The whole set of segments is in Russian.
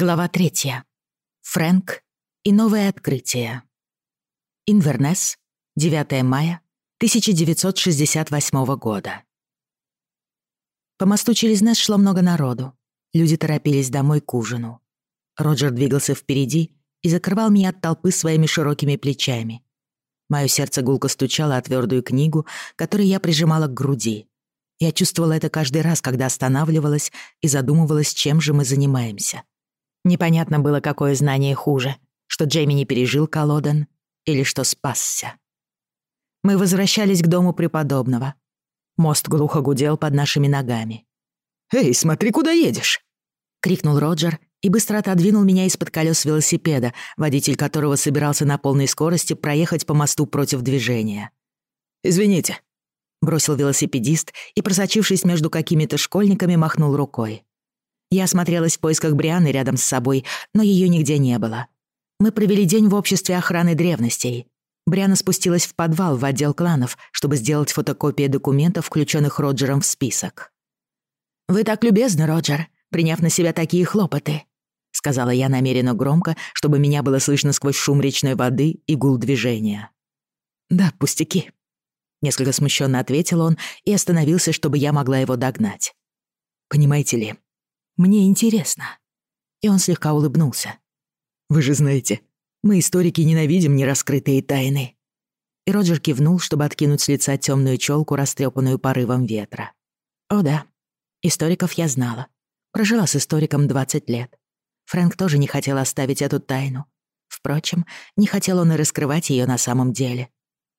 Глава третья. Фрэнк и новое открытие. Инвернес, 9 мая 1968 года. По мосту через Несс шло много народу. Люди торопились домой к ужину. Роджер двигался впереди и закрывал меня от толпы своими широкими плечами. Моё сердце гулко стучало о твёрдую книгу, которую я прижимала к груди. Я чувствовала это каждый раз, когда останавливалась и задумывалась, чем же мы занимаемся — Непонятно было, какое знание хуже, что Джейми не пережил колоден или что спасся. Мы возвращались к дому преподобного. Мост глухо гудел под нашими ногами. «Эй, смотри, куда едешь!» — крикнул Роджер и быстро отодвинул меня из-под колес велосипеда, водитель которого собирался на полной скорости проехать по мосту против движения. «Извините», — бросил велосипедист и, просочившись между какими-то школьниками, махнул рукой. Я осмотрелась в поисках Брианы рядом с собой, но ее нигде не было. Мы провели день в обществе охраны древностей. Бриана спустилась в подвал в отдел кланов, чтобы сделать фотокопии документов, включенных Роджером в список. «Вы так любезны, Роджер, приняв на себя такие хлопоты», — сказала я намеренно громко, чтобы меня было слышно сквозь шум речной воды и гул движения. «Да, пустяки», — несколько смущенно ответил он и остановился, чтобы я могла его догнать. «Понимаете ли, мне интересно». И он слегка улыбнулся. «Вы же знаете, мы, историки, ненавидим нераскрытые тайны». И Роджер кивнул, чтобы откинуть с лица темную челку, растрепанную порывом ветра. «О да, историков я знала. Прожила с историком 20 лет. Фрэнк тоже не хотел оставить эту тайну. Впрочем, не хотел он и раскрывать ее на самом деле.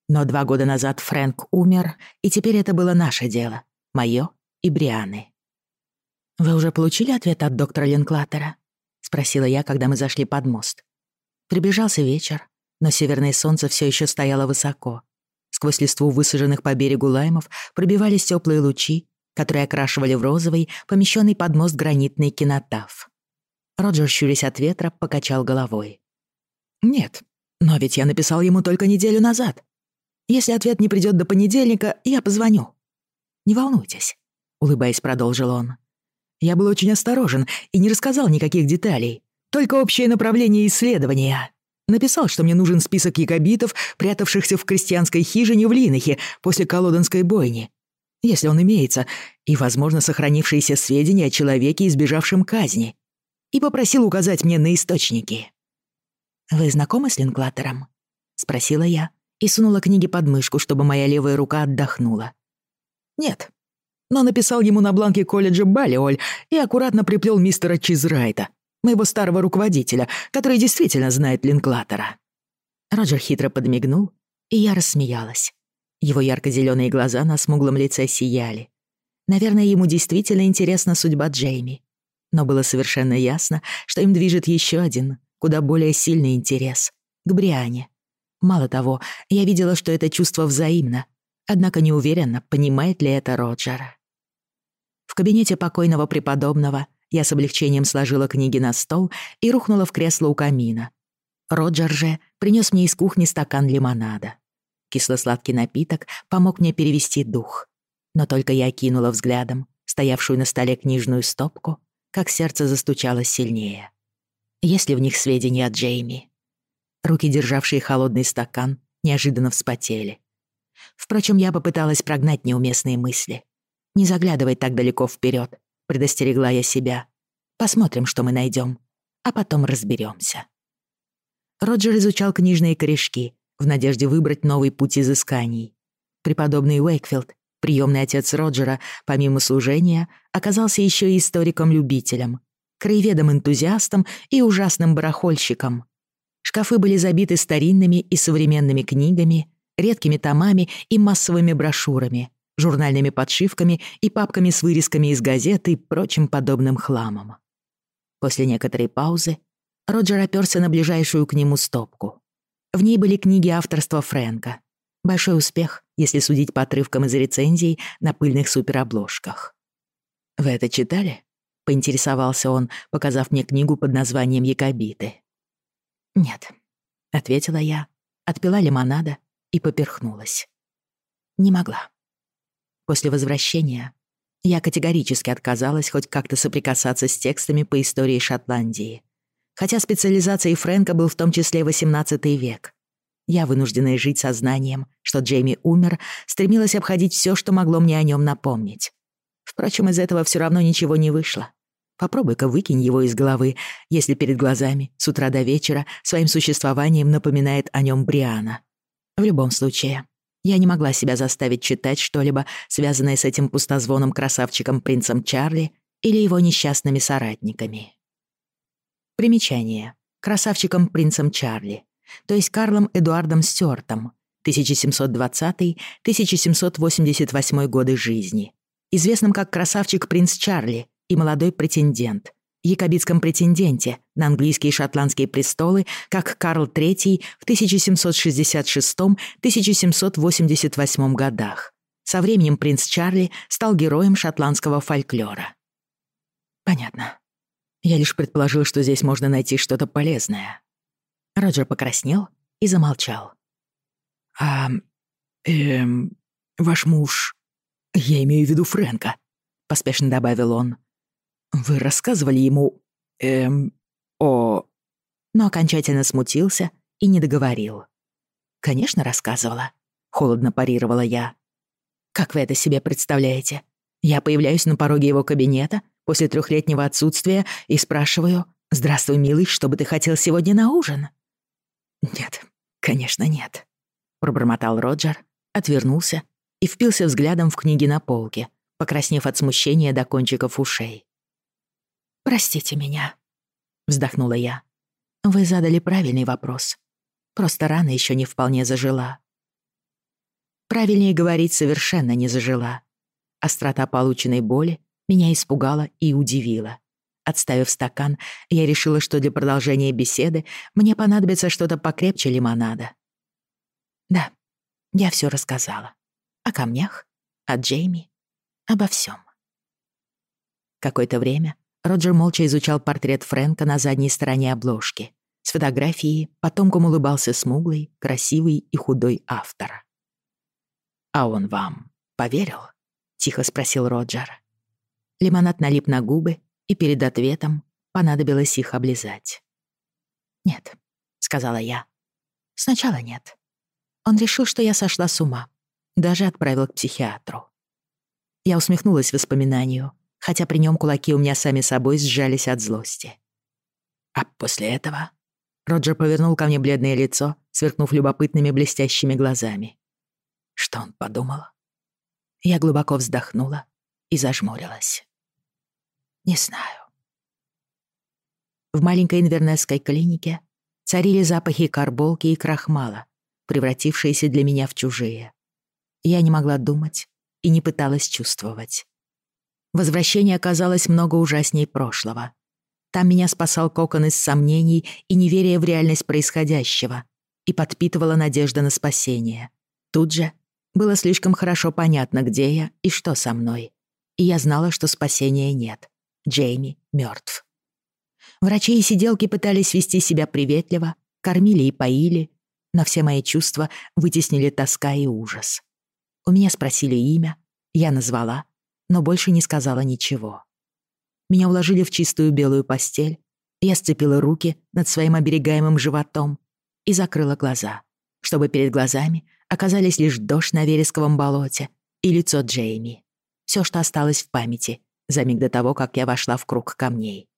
Но два года назад Фрэнк умер, и теперь это было наше дело, мое и Брианы. «Вы уже получили ответ от доктора Линклатера?» — спросила я, когда мы зашли под мост. Прибежался вечер, но северное солнце все еще стояло высоко. Сквозь листву высаженных по берегу лаймов пробивались теплые лучи, которые окрашивали в розовый, помещенный под мост гранитный кинотав. Роджер, щурясь от ветра, покачал головой. «Нет, но ведь я написал ему только неделю назад. Если ответ не придет до понедельника, я позвоню». «Не волнуйтесь», — улыбаясь, продолжил он. Я был очень осторожен и не рассказал никаких деталей, только общее направление исследования. Написал, что мне нужен список якобитов, прятавшихся в крестьянской хижине в Линахе после Колодонской бойни, если он имеется, и, возможно, сохранившиеся сведения о человеке, избежавшем казни, и попросил указать мне на источники. «Вы знакомы с линклаттером? — спросила я и сунула книги под мышку, чтобы моя левая рука отдохнула. «Нет», но написал ему на бланке колледжа Балиоль и аккуратно приплел мистера Чизрайта, моего старого руководителя, который действительно знает Линклатера. Роджер хитро подмигнул, и я рассмеялась. Его ярко-зелёные глаза на смуглом лице сияли. Наверное, ему действительно интересна судьба Джейми. Но было совершенно ясно, что им движет еще один, куда более сильный интерес — к Бриане. Мало того, я видела, что это чувство взаимно, однако не уверена, понимает ли это Роджера. В кабинете покойного преподобного я с облегчением сложила книги на стол и рухнула в кресло у камина. Роджер же принес мне из кухни стакан лимонада. Кисло-сладкий напиток помог мне перевести дух. Но только я кинула взглядом стоявшую на столе книжную стопку, как сердце застучало сильнее. Есть ли в них сведения о Джейми? Руки, державшие холодный стакан, неожиданно вспотели. Впрочем, я попыталась прогнать неуместные мысли. Не заглядывай так далеко вперед, предостерегла я себя. Посмотрим, что мы найдем, а потом разберемся. Роджер изучал книжные корешки в надежде выбрать новый путь изысканий. Преподобный Уэйкфилд, приемный отец Роджера, помимо служения, оказался еще и историком-любителем, краеведом-энтузиастом и ужасным барахольщиком. Шкафы были забиты старинными и современными книгами, редкими томами и массовыми брошюрами, журнальными подшивками и папками с вырезками из газет и прочим подобным хламом. После некоторой паузы Роджер оперся на ближайшую к нему стопку. В ней были книги авторства Фрэнка. Большой успех, если судить по отрывкам из рецензий на пыльных суперобложках. «Вы это читали?» — поинтересовался он, показав мне книгу под названием «Якобиты». «Нет», — ответила я, отпила лимонада и поперхнулась. «Не могла» после возвращения я категорически отказалась хоть как-то соприкасаться с текстами по истории Шотландии. Хотя специализацией Фрэнка был в том числе XVIII век. Я, вынужденная жить сознанием, что Джейми умер, стремилась обходить все, что могло мне о нем напомнить. Впрочем, из этого все равно ничего не вышло. Попробуй-ка выкинь его из головы, если перед глазами с утра до вечера своим существованием напоминает о нем Бриана. В любом случае, я не могла себя заставить читать что-либо, связанное с этим пустозвоном красавчиком-принцем Чарли или его несчастными соратниками. Примечание. Красавчиком-принцем Чарли, то есть Карлом Эдуардом Стюартом, 1720-1788 годы жизни, известным как красавчик-принц Чарли и молодой претендент, якобитском претенденте, на английские и шотландские престолы, как Карл III в 1766-1788 годах. Со временем принц Чарли стал героем шотландского фольклора. Понятно. Я лишь предположил, что здесь можно найти что-то полезное. Роджер покраснел и замолчал. «А... эм... ваш муж... я имею в виду Фрэнка», — поспешно добавил он. «Вы рассказывали ему... эм о...» Но окончательно смутился и не договорил. «Конечно, рассказывала», — холодно парировала я. «Как вы это себе представляете? Я появляюсь на пороге его кабинета после трехлетнего отсутствия и спрашиваю, «Здравствуй, милый, что бы ты хотел сегодня на ужин?» «Нет, конечно, нет», — пробормотал Роджер, отвернулся и впился взглядом в книги на полке, покраснев от смущения до кончиков ушей. «Простите меня», вздохнула я. Вы задали правильный вопрос. Просто рана еще не вполне зажила. Правильнее говорить, совершенно не зажила. Острота полученной боли меня испугала и удивила. Отставив стакан, я решила, что для продолжения беседы мне понадобится что-то покрепче лимонада. Да, я все рассказала. О камнях, о Джейми, обо всем. Какое-то время Роджер молча изучал портрет Фрэнка на задней стороне обложки. С фотографии потомком улыбался смуглый, красивый и худой автор. «А он вам поверил?» — тихо спросил Роджер. Лимонад налип на губы, и перед ответом понадобилось их облизать. «Нет», — сказала я. «Сначала нет. Он решил, что я сошла с ума. Даже отправил к психиатру». Я усмехнулась воспоминанию — хотя при нем кулаки у меня сами собой сжались от злости. А после этого Роджер повернул ко мне бледное лицо, сверкнув любопытными блестящими глазами. Что он подумал? Я глубоко вздохнула и зажмурилась. Не знаю. В маленькой инвернесской клинике царили запахи карболки и крахмала, превратившиеся для меня в чужие. Я не могла думать и не пыталась чувствовать. Возвращение оказалось много ужасней прошлого. Там меня спасал кокон из сомнений и неверия в реальность происходящего и подпитывала надежда на спасение. Тут же было слишком хорошо понятно, где я и что со мной. И я знала, что спасения нет. Джейми мертв. Врачи и сиделки пытались вести себя приветливо, кормили и поили, но все мои чувства вытеснили тоска и ужас. У меня спросили имя, я назвала — но больше не сказала ничего. Меня уложили в чистую белую постель, я сцепила руки над своим оберегаемым животом и закрыла глаза, чтобы перед глазами оказались лишь дождь на вересковом болоте и лицо Джейми. Все, что осталось в памяти за миг до того, как я вошла в круг камней.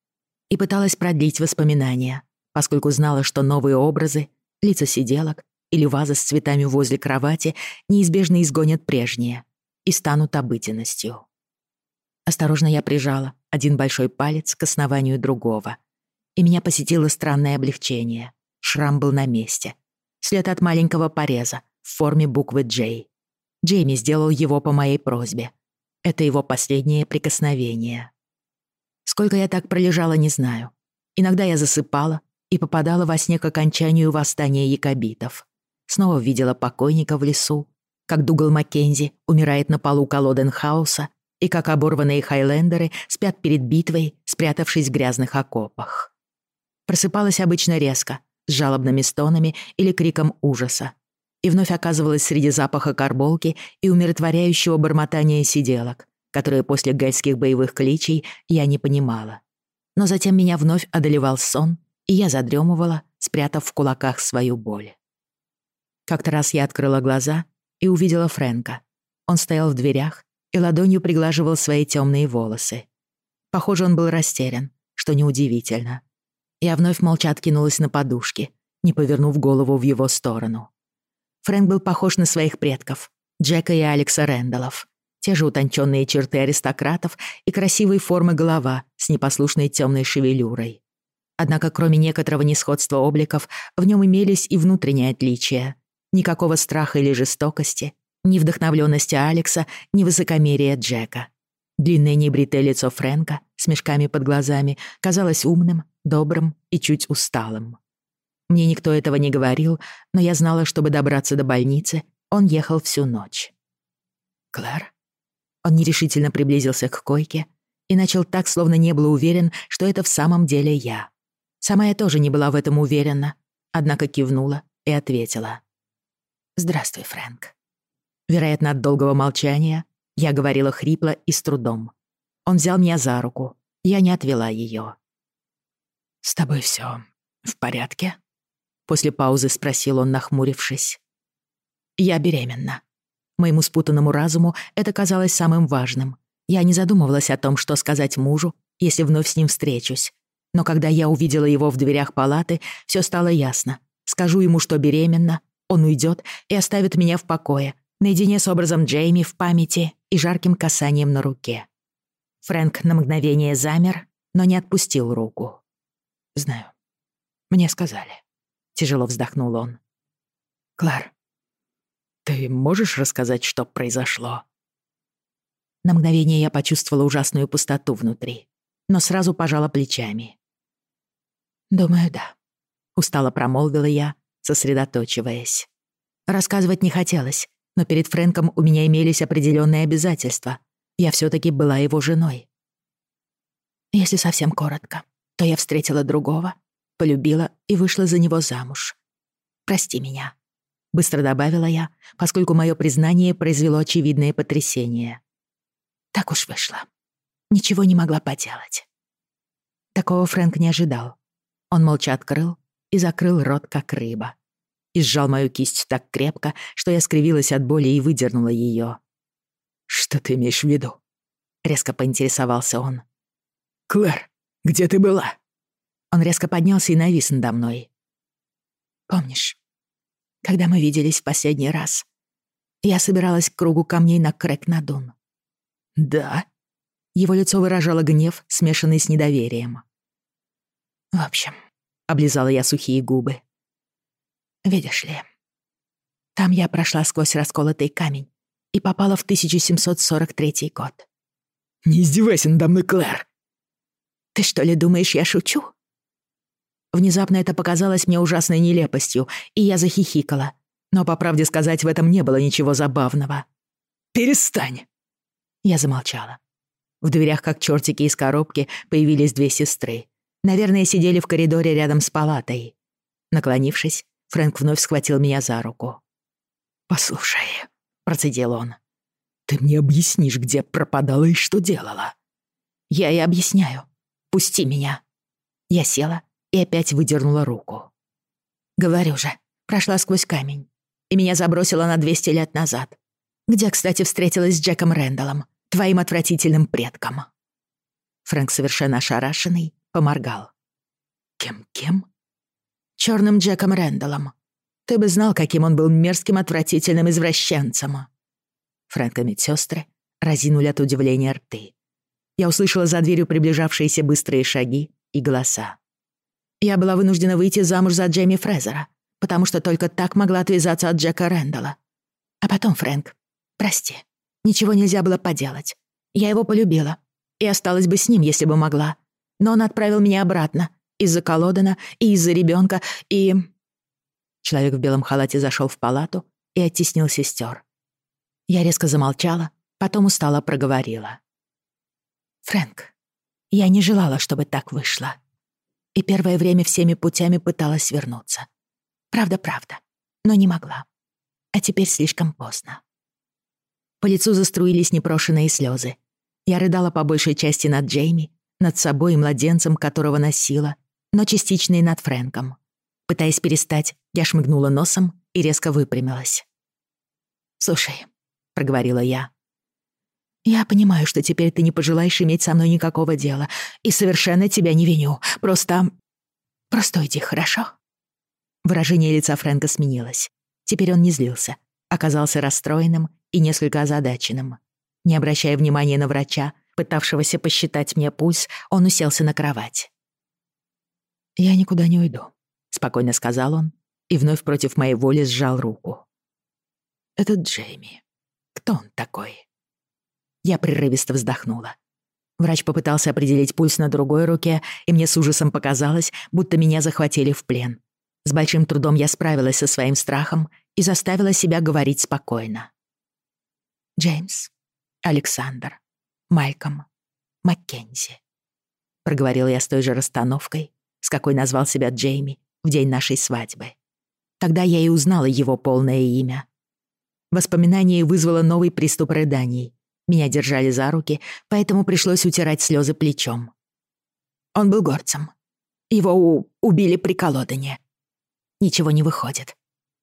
И пыталась продлить воспоминания, поскольку знала, что новые образы, лица сиделок или ваза с цветами возле кровати неизбежно изгонят прежние и станут обыденностью. Осторожно я прижала один большой палец к основанию другого. И меня посетило странное облегчение. Шрам был на месте. След от маленького пореза в форме буквы «Джей». Джейми сделал его по моей просьбе. Это его последнее прикосновение. Сколько я так пролежала, не знаю. Иногда я засыпала и попадала во сне к окончанию восстания якобитов. Снова видела покойника в лесу, как Дугал Маккензи умирает на полу Колоденхауса и как оборванные хайлендеры спят перед битвой, спрятавшись в грязных окопах. Просыпалась обычно резко, с жалобными стонами или криком ужаса, и вновь оказывалась среди запаха карболки и умиротворяющего бормотания сиделок, которые после гальских боевых кличей я не понимала. Но затем меня вновь одолевал сон, и я задремывала, спрятав в кулаках свою боль. Как-то раз я открыла глаза и увидела Френка. Он стоял в дверях и ладонью приглаживал свои темные волосы. Похоже, он был растерян, что неудивительно. Я вновь молча откинулась на подушке, не повернув голову в его сторону. Фрэнк был похож на своих предков, Джека и Алекса Рэндаллов. Те же утонченные черты аристократов и красивые формы голова с непослушной темной шевелюрой. Однако кроме некоторого несходства обликов, в нем имелись и внутренние отличия. Никакого страха или жестокости, ни вдохновленности Алекса, ни высокомерия Джека. Длинное небритое лицо Фрэнка с мешками под глазами казалось умным, добрым и чуть усталым. Мне никто этого не говорил, но я знала, чтобы добраться до больницы, он ехал всю ночь. «Клэр?» Он нерешительно приблизился к койке и начал так, словно не был уверен, что это в самом деле я. Сама я тоже не была в этом уверена, однако кивнула и ответила. «Здравствуй, Фрэнк». Вероятно, от долгого молчания я говорила хрипло и с трудом. Он взял меня за руку. Я не отвела ее. «С тобой все в порядке?» После паузы спросил он, нахмурившись. «Я беременна». Моему спутанному разуму это казалось самым важным. Я не задумывалась о том, что сказать мужу, если вновь с ним встречусь. Но когда я увидела его в дверях палаты, все стало ясно. Скажу ему, что беременна, он уйдет и оставит меня в покое, наедине с образом Джейми в памяти и жарким касанием на руке. Фрэнк на мгновение замер, но не отпустил руку. «Знаю. Мне сказали». Тяжело вздохнул он. «Клар, ты можешь рассказать, что произошло?» На мгновение я почувствовала ужасную пустоту внутри, но сразу пожала плечами. «Думаю, да», — устало промолвила я, сосредоточиваясь. Рассказывать не хотелось, но перед Фрэнком у меня имелись определенные обязательства. Я все-таки была его женой. Если совсем коротко, то я встретила другого, полюбила и вышла за него замуж. «Прости меня», — быстро добавила я, поскольку мое признание произвело очевидное потрясение. Так уж вышло. Ничего не могла поделать. Такого Фрэнк не ожидал. Он молча открыл и закрыл рот, как рыба и сжал мою кисть так крепко, что я скривилась от боли и выдернула ее. «Что ты имеешь в виду?» — резко поинтересовался он. «Клэр, где ты была?» Он резко поднялся и навис надо мной. «Помнишь, когда мы виделись в последний раз, я собиралась к кругу камней на Крэк-Надун?» «Да?» Его лицо выражало гнев, смешанный с недоверием. «В общем», — облизала я сухие губы, Видишь ли, там я прошла сквозь расколотый камень и попала в 1743 год. Не издевайся надо мной, Клэр! Ты что ли думаешь, я шучу? Внезапно это показалось мне ужасной нелепостью, и я захихикала. Но, по правде сказать, в этом не было ничего забавного. «Перестань!» Я замолчала. В дверях, как чертики из коробки, появились две сестры. Наверное, сидели в коридоре рядом с палатой. Наклонившись, Фрэнк вновь схватил меня за руку. «Послушай», — процедил он, — «ты мне объяснишь, где пропадала и что делала?» «Я и объясняю. Пусти меня». Я села и опять выдернула руку. «Говорю же, прошла сквозь камень, и меня забросила на 200 лет назад, где, кстати, встретилась с Джеком Рэндаллом, твоим отвратительным предком». Фрэнк, совершенно ошарашенный, поморгал. «Кем-кем?» черным Джеком Рэндаллом. Ты бы знал, каким он был мерзким, отвратительным извращенцем». Фрэнк и медсёстры разинули от удивления рты. Я услышала за дверью приближавшиеся быстрые шаги и голоса. Я была вынуждена выйти замуж за Джейми Фрезера, потому что только так могла отвязаться от Джека Рэндалла. А потом, Фрэнк, прости, ничего нельзя было поделать. Я его полюбила и осталась бы с ним, если бы могла. Но он отправил меня обратно, из-за Колодена, и из-за ребенка, и... Человек в белом халате зашел в палату и оттеснил сестер. Я резко замолчала, потом устало проговорила. «Фрэнк, я не желала, чтобы так вышло. И первое время всеми путями пыталась вернуться. Правда-правда, но не могла. А теперь слишком поздно». По лицу заструились непрошенные слезы. Я рыдала по большей части над Джейми, над собой и младенцем, которого носила, но частично и над Фрэнком. Пытаясь перестать, я шмыгнула носом и резко выпрямилась. «Слушай», — проговорила я, — «я понимаю, что теперь ты не пожелаешь иметь со мной никакого дела, и совершенно тебя не виню. Просто... просто иди, хорошо?» Выражение лица Фрэнка сменилось. Теперь он не злился, оказался расстроенным и несколько озадаченным. Не обращая внимания на врача, пытавшегося посчитать мне пульс, он уселся на кровать. «Я никуда не уйду», — спокойно сказал он и вновь против моей воли сжал руку. «Это Джейми. Кто он такой?» Я прерывисто вздохнула. Врач попытался определить пульс на другой руке, и мне с ужасом показалось, будто меня захватили в плен. С большим трудом я справилась со своим страхом и заставила себя говорить спокойно. «Джеймс, Александр, Майком, Маккензи», — проговорил я с той же расстановкой, с какой назвал себя Джейми в день нашей свадьбы. Тогда я и узнала его полное имя. Воспоминание вызвало новый приступ рыданий. Меня держали за руки, поэтому пришлось утирать слезы плечом. Он был горцем. Его у... убили при колодане. Ничего не выходит.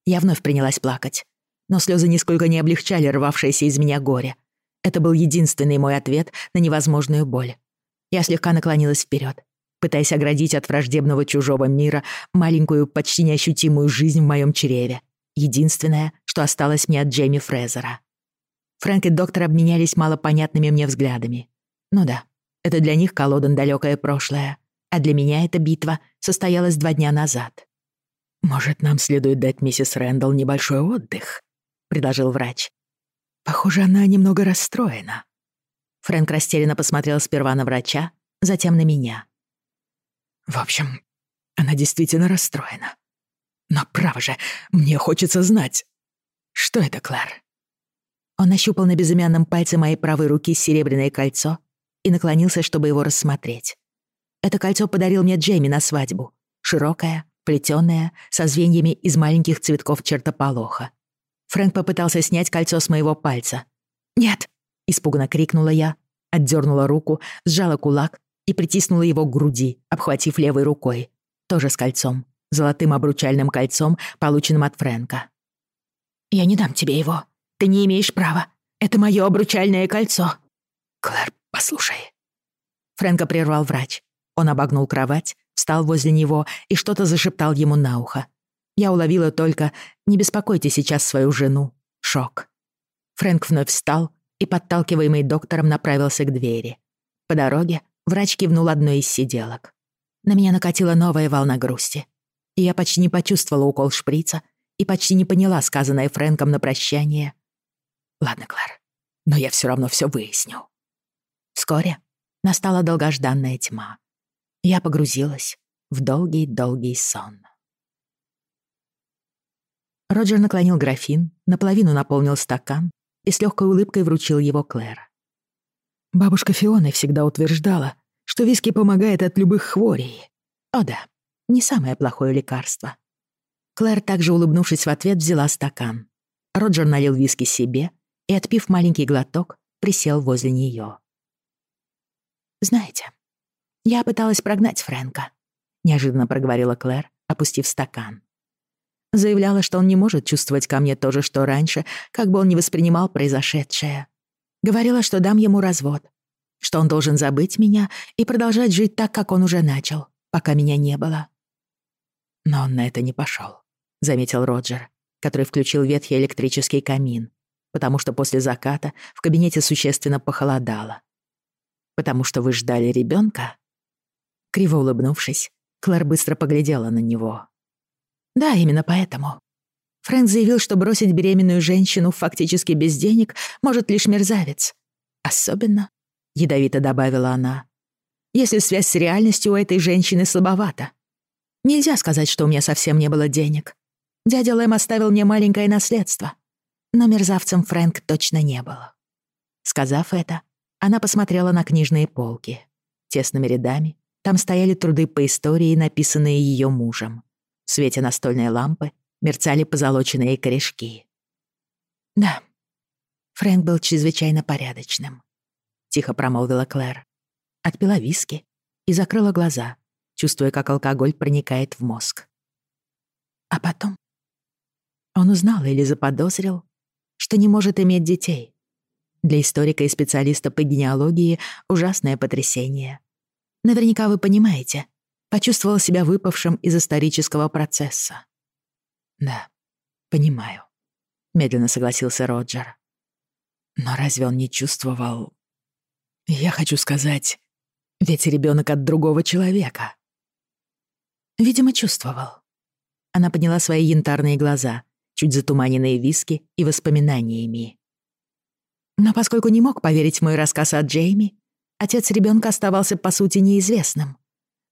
Я вновь принялась плакать. Но слезы нисколько не облегчали рвавшееся из меня горе. Это был единственный мой ответ на невозможную боль. Я слегка наклонилась вперед, пытаясь оградить от враждебного чужого мира маленькую, почти неощутимую жизнь в моем чреве. Единственное, что осталось мне от Джейми Фрезера. Фрэнк и доктор обменялись малопонятными мне взглядами. Ну да, это для них колодан далекое прошлое, а для меня эта битва состоялась два дня назад. «Может, нам следует дать миссис Рэндалл небольшой отдых?» — предложил врач. «Похоже, она немного расстроена». Фрэнк растерянно посмотрел сперва на врача, затем на меня. В общем, она действительно расстроена. Но право же, мне хочется знать. Что это, Клэр? Он нащупал на безымянном пальце моей правой руки серебряное кольцо и наклонился, чтобы его рассмотреть. Это кольцо подарил мне Джейми на свадьбу. Широкое, плетёное, со звеньями из маленьких цветков чертополоха. Фрэнк попытался снять кольцо с моего пальца. «Нет!» — испуганно крикнула я, отдёрнула руку, сжала кулак и притиснула его к груди, обхватив левой рукой. Тоже с кольцом. Золотым обручальным кольцом, полученным от Фрэнка. «Я не дам тебе его. Ты не имеешь права. Это мое обручальное кольцо». «Клэр, послушай». Фрэнка прервал врач. Он обогнул кровать, встал возле него и что-то зашептал ему на ухо. Я уловила только «Не беспокойте сейчас свою жену». Шок. Фрэнк вновь встал и, подталкиваемый доктором, направился к двери. По дороге Врач кивнул одной из сиделок. На меня накатила новая волна грусти. И я почти не почувствовала укол шприца и почти не поняла сказанное Фрэнком на прощание. «Ладно, Клэр, но я все равно все выясню». Вскоре настала долгожданная тьма. Я погрузилась в долгий-долгий сон. Роджер наклонил графин, наполовину наполнил стакан и с легкой улыбкой вручил его Клэр. Бабушка Фиона всегда утверждала, что виски помогает от любых хворей. О да, не самое плохое лекарство. Клэр, также улыбнувшись в ответ, взяла стакан. Роджер налил виски себе и, отпив маленький глоток, присел возле нее. «Знаете, я пыталась прогнать Фрэнка», — неожиданно проговорила Клэр, опустив стакан. Заявляла, что он не может чувствовать ко мне то же, что раньше, как бы он не воспринимал произошедшее. Говорила, что дам ему развод, что он должен забыть меня и продолжать жить так, как он уже начал, пока меня не было. Но он на это не пошел, заметил Роджер, который включил ветхий электрический камин, потому что после заката в кабинете существенно похолодало. Потому что вы ждали ребенка? Криво улыбнувшись, Клэр быстро поглядела на него. «Да, именно поэтому. Фрэнк заявил, что бросить беременную женщину фактически без денег может лишь мерзавец. Особенно, ядовито добавила она, если связь с реальностью у этой женщины слабовата. Нельзя сказать, что у меня совсем не было денег. Дядя Лэм оставил мне маленькое наследство. Но мерзавцем Фрэнк точно не было. Сказав это, она посмотрела на книжные полки. Тесными рядами там стояли труды по истории, написанные ее мужем. В свете настольной лампы мерцали позолоченные корешки. «Да, Фрэнк был чрезвычайно порядочным», — тихо промолвила Клэр. Отпила виски и закрыла глаза, чувствуя, как алкоголь проникает в мозг. А потом он узнал или заподозрил, что не может иметь детей. Для историка и специалиста по генеалогии ужасное потрясение. Наверняка вы понимаете, почувствовал себя выпавшим из исторического процесса. «Да, понимаю», — медленно согласился Роджер. «Но разве он не чувствовал...» «Я хочу сказать, ведь ребенок от другого человека». «Видимо, чувствовал». Она подняла свои янтарные глаза, чуть затуманенные виски и воспоминаниями. Но поскольку не мог поверить в мой рассказ о Джейми, отец ребенка оставался, по сути, неизвестным.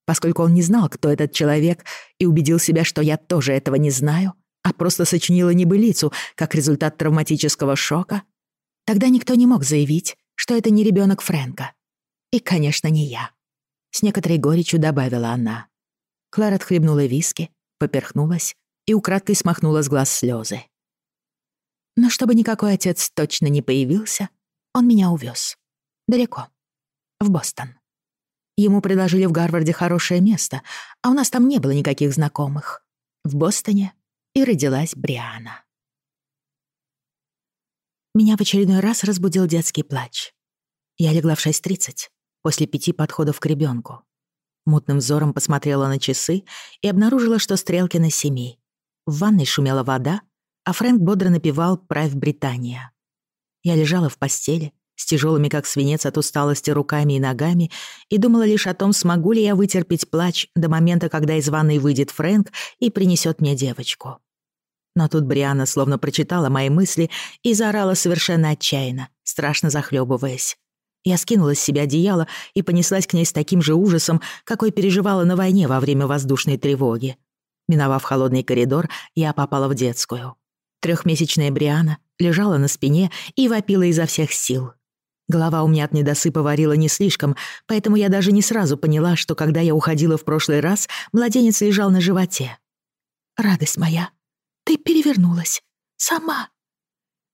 Поскольку он не знал, кто этот человек, и убедил себя, что я тоже этого не знаю, а просто сочинила небылицу как результат травматического шока, тогда никто не мог заявить, что это не ребенок Фрэнка. И, конечно, не я. С некоторой горечью добавила она. Клара отхлебнула виски, поперхнулась и украдкой смахнула с глаз слезы. Но чтобы никакой отец точно не появился, он меня увез. Далеко. В Бостон. Ему предложили в Гарварде хорошее место, а у нас там не было никаких знакомых. В Бостоне и родилась Бриана. Меня в очередной раз разбудил детский плач. Я легла в 6.30, после пяти подходов к ребенку. Мутным взором посмотрела на часы и обнаружила, что стрелки на семи. В ванной шумела вода, а Фрэнк бодро напевал «Правь Британия». Я лежала в постели, с тяжелыми, как свинец от усталости, руками и ногами, и думала лишь о том, смогу ли я вытерпеть плач до момента, когда из ванной выйдет Фрэнк и принесет мне девочку. Но тут Бриана словно прочитала мои мысли и заорала совершенно отчаянно, страшно захлебываясь. Я скинула с себя одеяло и понеслась к ней с таким же ужасом, какой переживала на войне во время воздушной тревоги. Миновав холодный коридор, я попала в детскую. Трехмесячная Бриана лежала на спине и вопила изо всех сил. Голова у меня от недосыпа варила не слишком, поэтому я даже не сразу поняла, что когда я уходила в прошлый раз, младенец лежал на животе. «Радость моя, ты перевернулась. Сама!»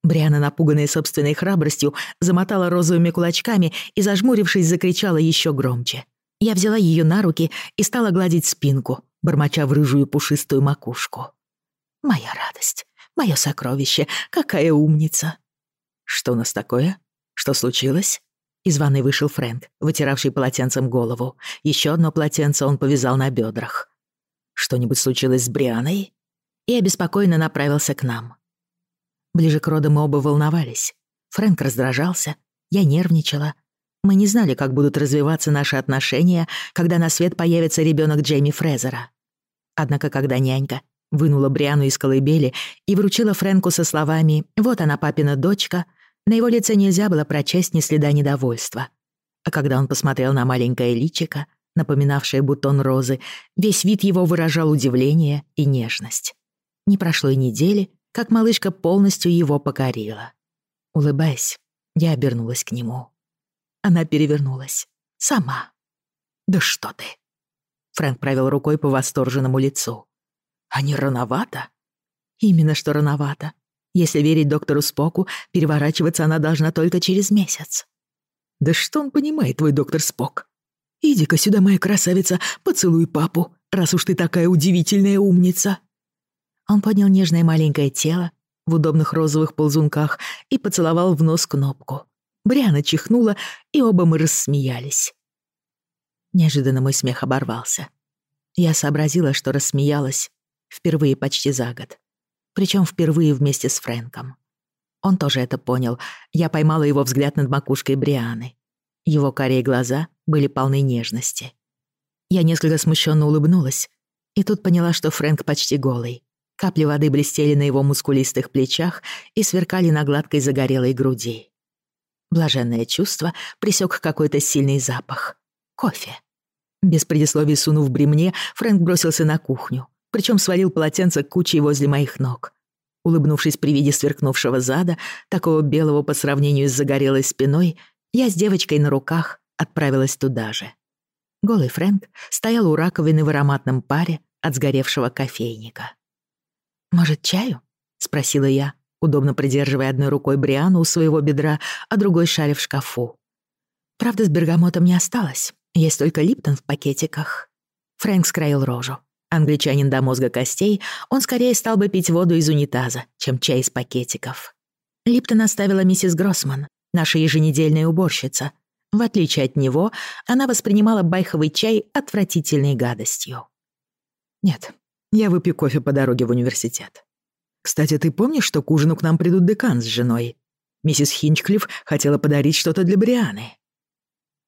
Бриана, напуганная собственной храбростью, замотала розовыми кулачками и, зажмурившись, закричала еще громче. Я взяла ее на руки и стала гладить спинку, бормоча в рыжую пушистую макушку. «Моя радость, мое сокровище, какая умница!» «Что у нас такое?» «Что случилось?» Из ванной вышел Фрэнк, вытиравший полотенцем голову. Еще одно полотенце он повязал на бедрах. «Что-нибудь случилось с Брианой?» И обеспокоенно направился к нам. Ближе к роду мы оба волновались. Фрэнк раздражался, я нервничала. Мы не знали, как будут развиваться наши отношения, когда на свет появится ребенок Джейми Фрезера. Однако, когда нянька вынула Бриану из колыбели и вручила Фрэнку со словами «Вот она, папина дочка», на его лице нельзя было прочесть ни следа недовольства. А когда он посмотрел на маленькое личико, напоминавшее бутон розы, весь вид его выражал удивление и нежность. Не прошло и недели, как малышка полностью его покорила. Улыбаясь, я обернулась к нему. Она перевернулась. Сама. «Да что ты!» Фрэнк провел рукой по восторженному лицу. «А не рановато?» «Именно что рановато. Если верить доктору Споку, переворачиваться она должна только через месяц. Да что он понимает, твой доктор Спок? Иди-ка сюда, моя красавица, поцелуй папу, раз уж ты такая удивительная умница. Он поднял нежное маленькое тело в удобных розовых ползунках и поцеловал в нос кнопку. Бриана чихнула, и оба мы рассмеялись. Неожиданно мой смех оборвался. Я сообразила, что рассмеялась впервые почти за год причем впервые вместе с Фрэнком. Он тоже это понял. Я поймала его взгляд над макушкой Брианы. Его карие глаза были полны нежности. Я несколько смущенно улыбнулась, и тут поняла, что Фрэнк почти голый. Капли воды блестели на его мускулистых плечах и сверкали на гладкой загорелой груди. Блаженное чувство присек какой-то сильный запах. Кофе. Без предисловий сунув бремне, Фрэнк бросился на кухню причем свалил полотенце кучей возле моих ног. Улыбнувшись при виде сверкнувшего зада, такого белого по сравнению с загорелой спиной, я с девочкой на руках отправилась туда же. Голый Фрэнк стоял у раковины в ароматном паре от сгоревшего кофейника. «Может, чаю?» — спросила я, удобно придерживая одной рукой Бриану у своего бедра, а другой шаря в шкафу. Правда, с бергамотом не осталось, есть только липтон в пакетиках. Фрэнк скроил рожу. Англичанин до мозга костей, он скорее стал бы пить воду из унитаза, чем чай из пакетиков. Липтон оставила миссис Гроссман, наша еженедельная уборщица. В отличие от него, она воспринимала байховый чай отвратительной гадостью. «Нет, я выпью кофе по дороге в университет. Кстати, ты помнишь, что к ужину к нам придут декан с женой? Миссис Хинчклифф хотела подарить что-то для Брианы».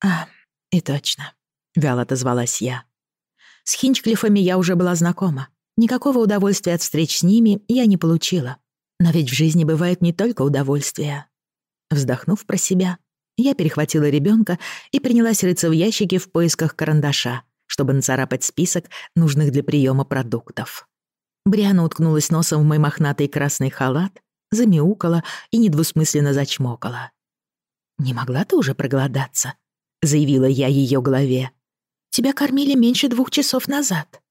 «А, и точно», — вяло отозвалась я. С Хинчклифами я уже была знакома. Никакого удовольствия от встреч с ними я не получила. Но ведь в жизни бывает не только удовольствие. Вздохнув про себя, я перехватила ребенка и принялась рыться в ящике в поисках карандаша, чтобы нацарапать список нужных для приема продуктов. Бриана уткнулась носом в мой мохнатый красный халат, замяукала и недвусмысленно зачмокала. «Не могла ты уже проголодаться?» — заявила я ее голове. Тебя кормили меньше двух часов назад».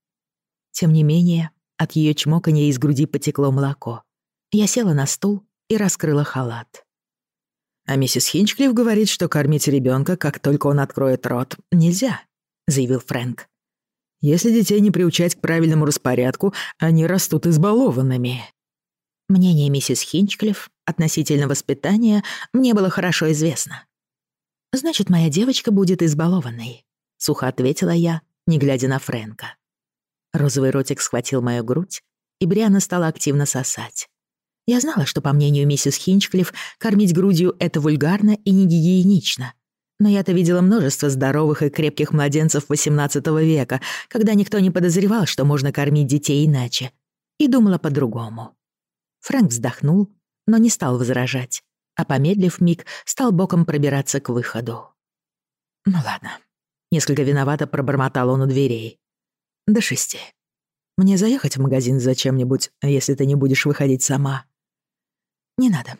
Тем не менее, от ее чмоканья из груди потекло молоко. Я села на стул и раскрыла халат. «А миссис Хинчклифф говорит, что кормить ребенка, как только он откроет рот, нельзя», — заявил Фрэнк. «Если детей не приучать к правильному распорядку, они растут избалованными». Мнение миссис Хинчклифф относительно воспитания мне было хорошо известно. «Значит, моя девочка будет избалованной», — сухо ответила я, не глядя на Фрэнка. Розовый ротик схватил мою грудь, и Бриана стала активно сосать. Я знала, что, по мнению миссис Хинчклифф, кормить грудью — это вульгарно и негигиенично. Но я-то видела множество здоровых и крепких младенцев XVIII века, когда никто не подозревал, что можно кормить детей иначе. И думала по-другому. Фрэнк вздохнул, но не стал возражать, а, помедлив миг, стал боком пробираться к выходу. «Ну ладно, Несколько виновато пробормотал он у дверей. «До шести. Мне заехать в магазин за чем-нибудь, если ты не будешь выходить сама?» «Не надо.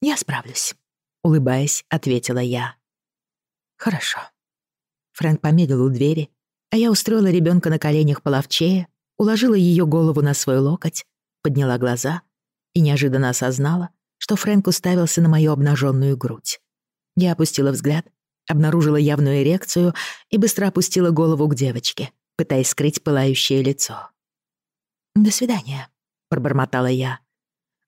Я справлюсь», — улыбаясь, ответила я. «Хорошо». Фрэнк помедлил у двери, а я устроила ребенка на коленях половчее, уложила ее голову на свой локоть, подняла глаза и неожиданно осознала, что Фрэнк уставился на мою обнаженную грудь. Я опустила взгляд обнаружила явную эрекцию и быстро опустила голову к девочке, пытаясь скрыть пылающее лицо. «До свидания», — пробормотала я.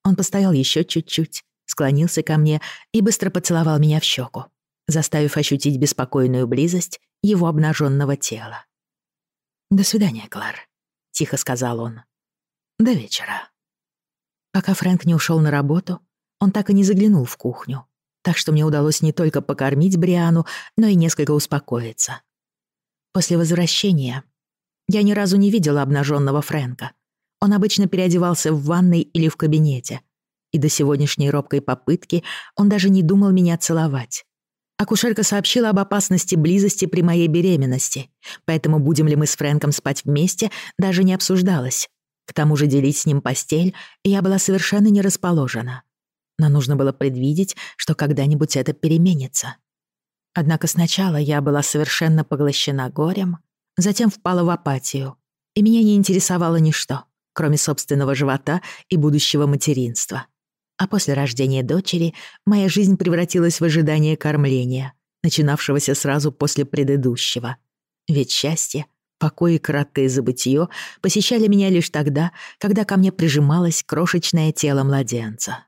Он постоял еще чуть-чуть, склонился ко мне и быстро поцеловал меня в щеку, заставив ощутить беспокойную близость его обнаженного тела. «До свидания, Клар», — тихо сказал он. «До вечера». Пока Фрэнк не ушел на работу, он так и не заглянул в кухню, так что мне удалось не только покормить Бриану, но и несколько успокоиться. После возвращения я ни разу не видела обнаженного Фрэнка. Он обычно переодевался в ванной или в кабинете. И до сегодняшней робкой попытки он даже не думал меня целовать. Акушерка сообщила об опасности близости при моей беременности, поэтому будем ли мы с Фрэнком спать вместе, даже не обсуждалось. К тому же делить с ним постель я была совершенно не расположена но нужно было предвидеть, что когда-нибудь это переменится. Однако сначала я была совершенно поглощена горем, затем впала в апатию, и меня не интересовало ничто, кроме собственного живота и будущего материнства. А после рождения дочери моя жизнь превратилась в ожидание кормления, начинавшегося сразу после предыдущего. Ведь счастье — Покой и краткое забытье посещали меня лишь тогда, когда ко мне прижималось крошечное тело младенца.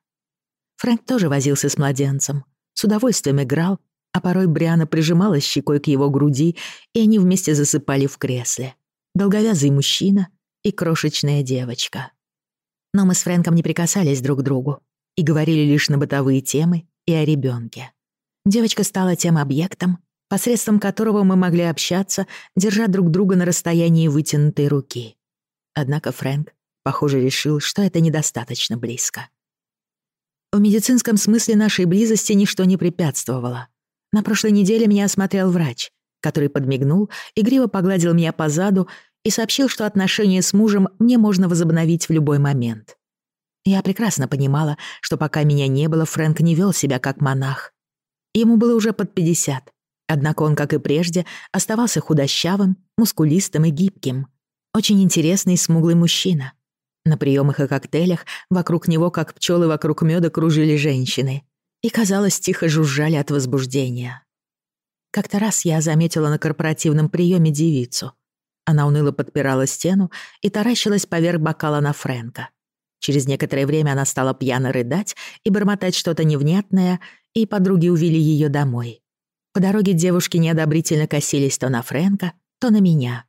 Фрэнк тоже возился с младенцем. С удовольствием играл, а порой Бриана прижималась щекой к его груди, и они вместе засыпали в кресле. Долговязый мужчина и крошечная девочка. Но мы с Фрэнком не прикасались друг к другу и говорили лишь на бытовые темы и о ребенке. Девочка стала тем объектом, посредством которого мы могли общаться, держа друг друга на расстоянии вытянутой руки. Однако Фрэнк, похоже, решил, что это недостаточно близко. В медицинском смысле нашей близости ничто не препятствовало. На прошлой неделе меня осмотрел врач, который подмигнул, игриво погладил меня по заду и сообщил, что отношения с мужем мне можно возобновить в любой момент. Я прекрасно понимала, что пока меня не было, Фрэнк не вел себя как монах. Ему было уже под 50, однако он, как и прежде, оставался худощавым, мускулистым и гибким. Очень интересный смуглый мужчина, на приемах и коктейлях вокруг него, как пчелы вокруг меда, кружили женщины. И, казалось, тихо жужжали от возбуждения. Как-то раз я заметила на корпоративном приеме девицу. Она уныло подпирала стену и таращилась поверх бокала на Фрэнка. Через некоторое время она стала пьяно рыдать и бормотать что-то невнятное, и подруги увели ее домой. По дороге девушки неодобрительно косились то на Фрэнка, то на меня.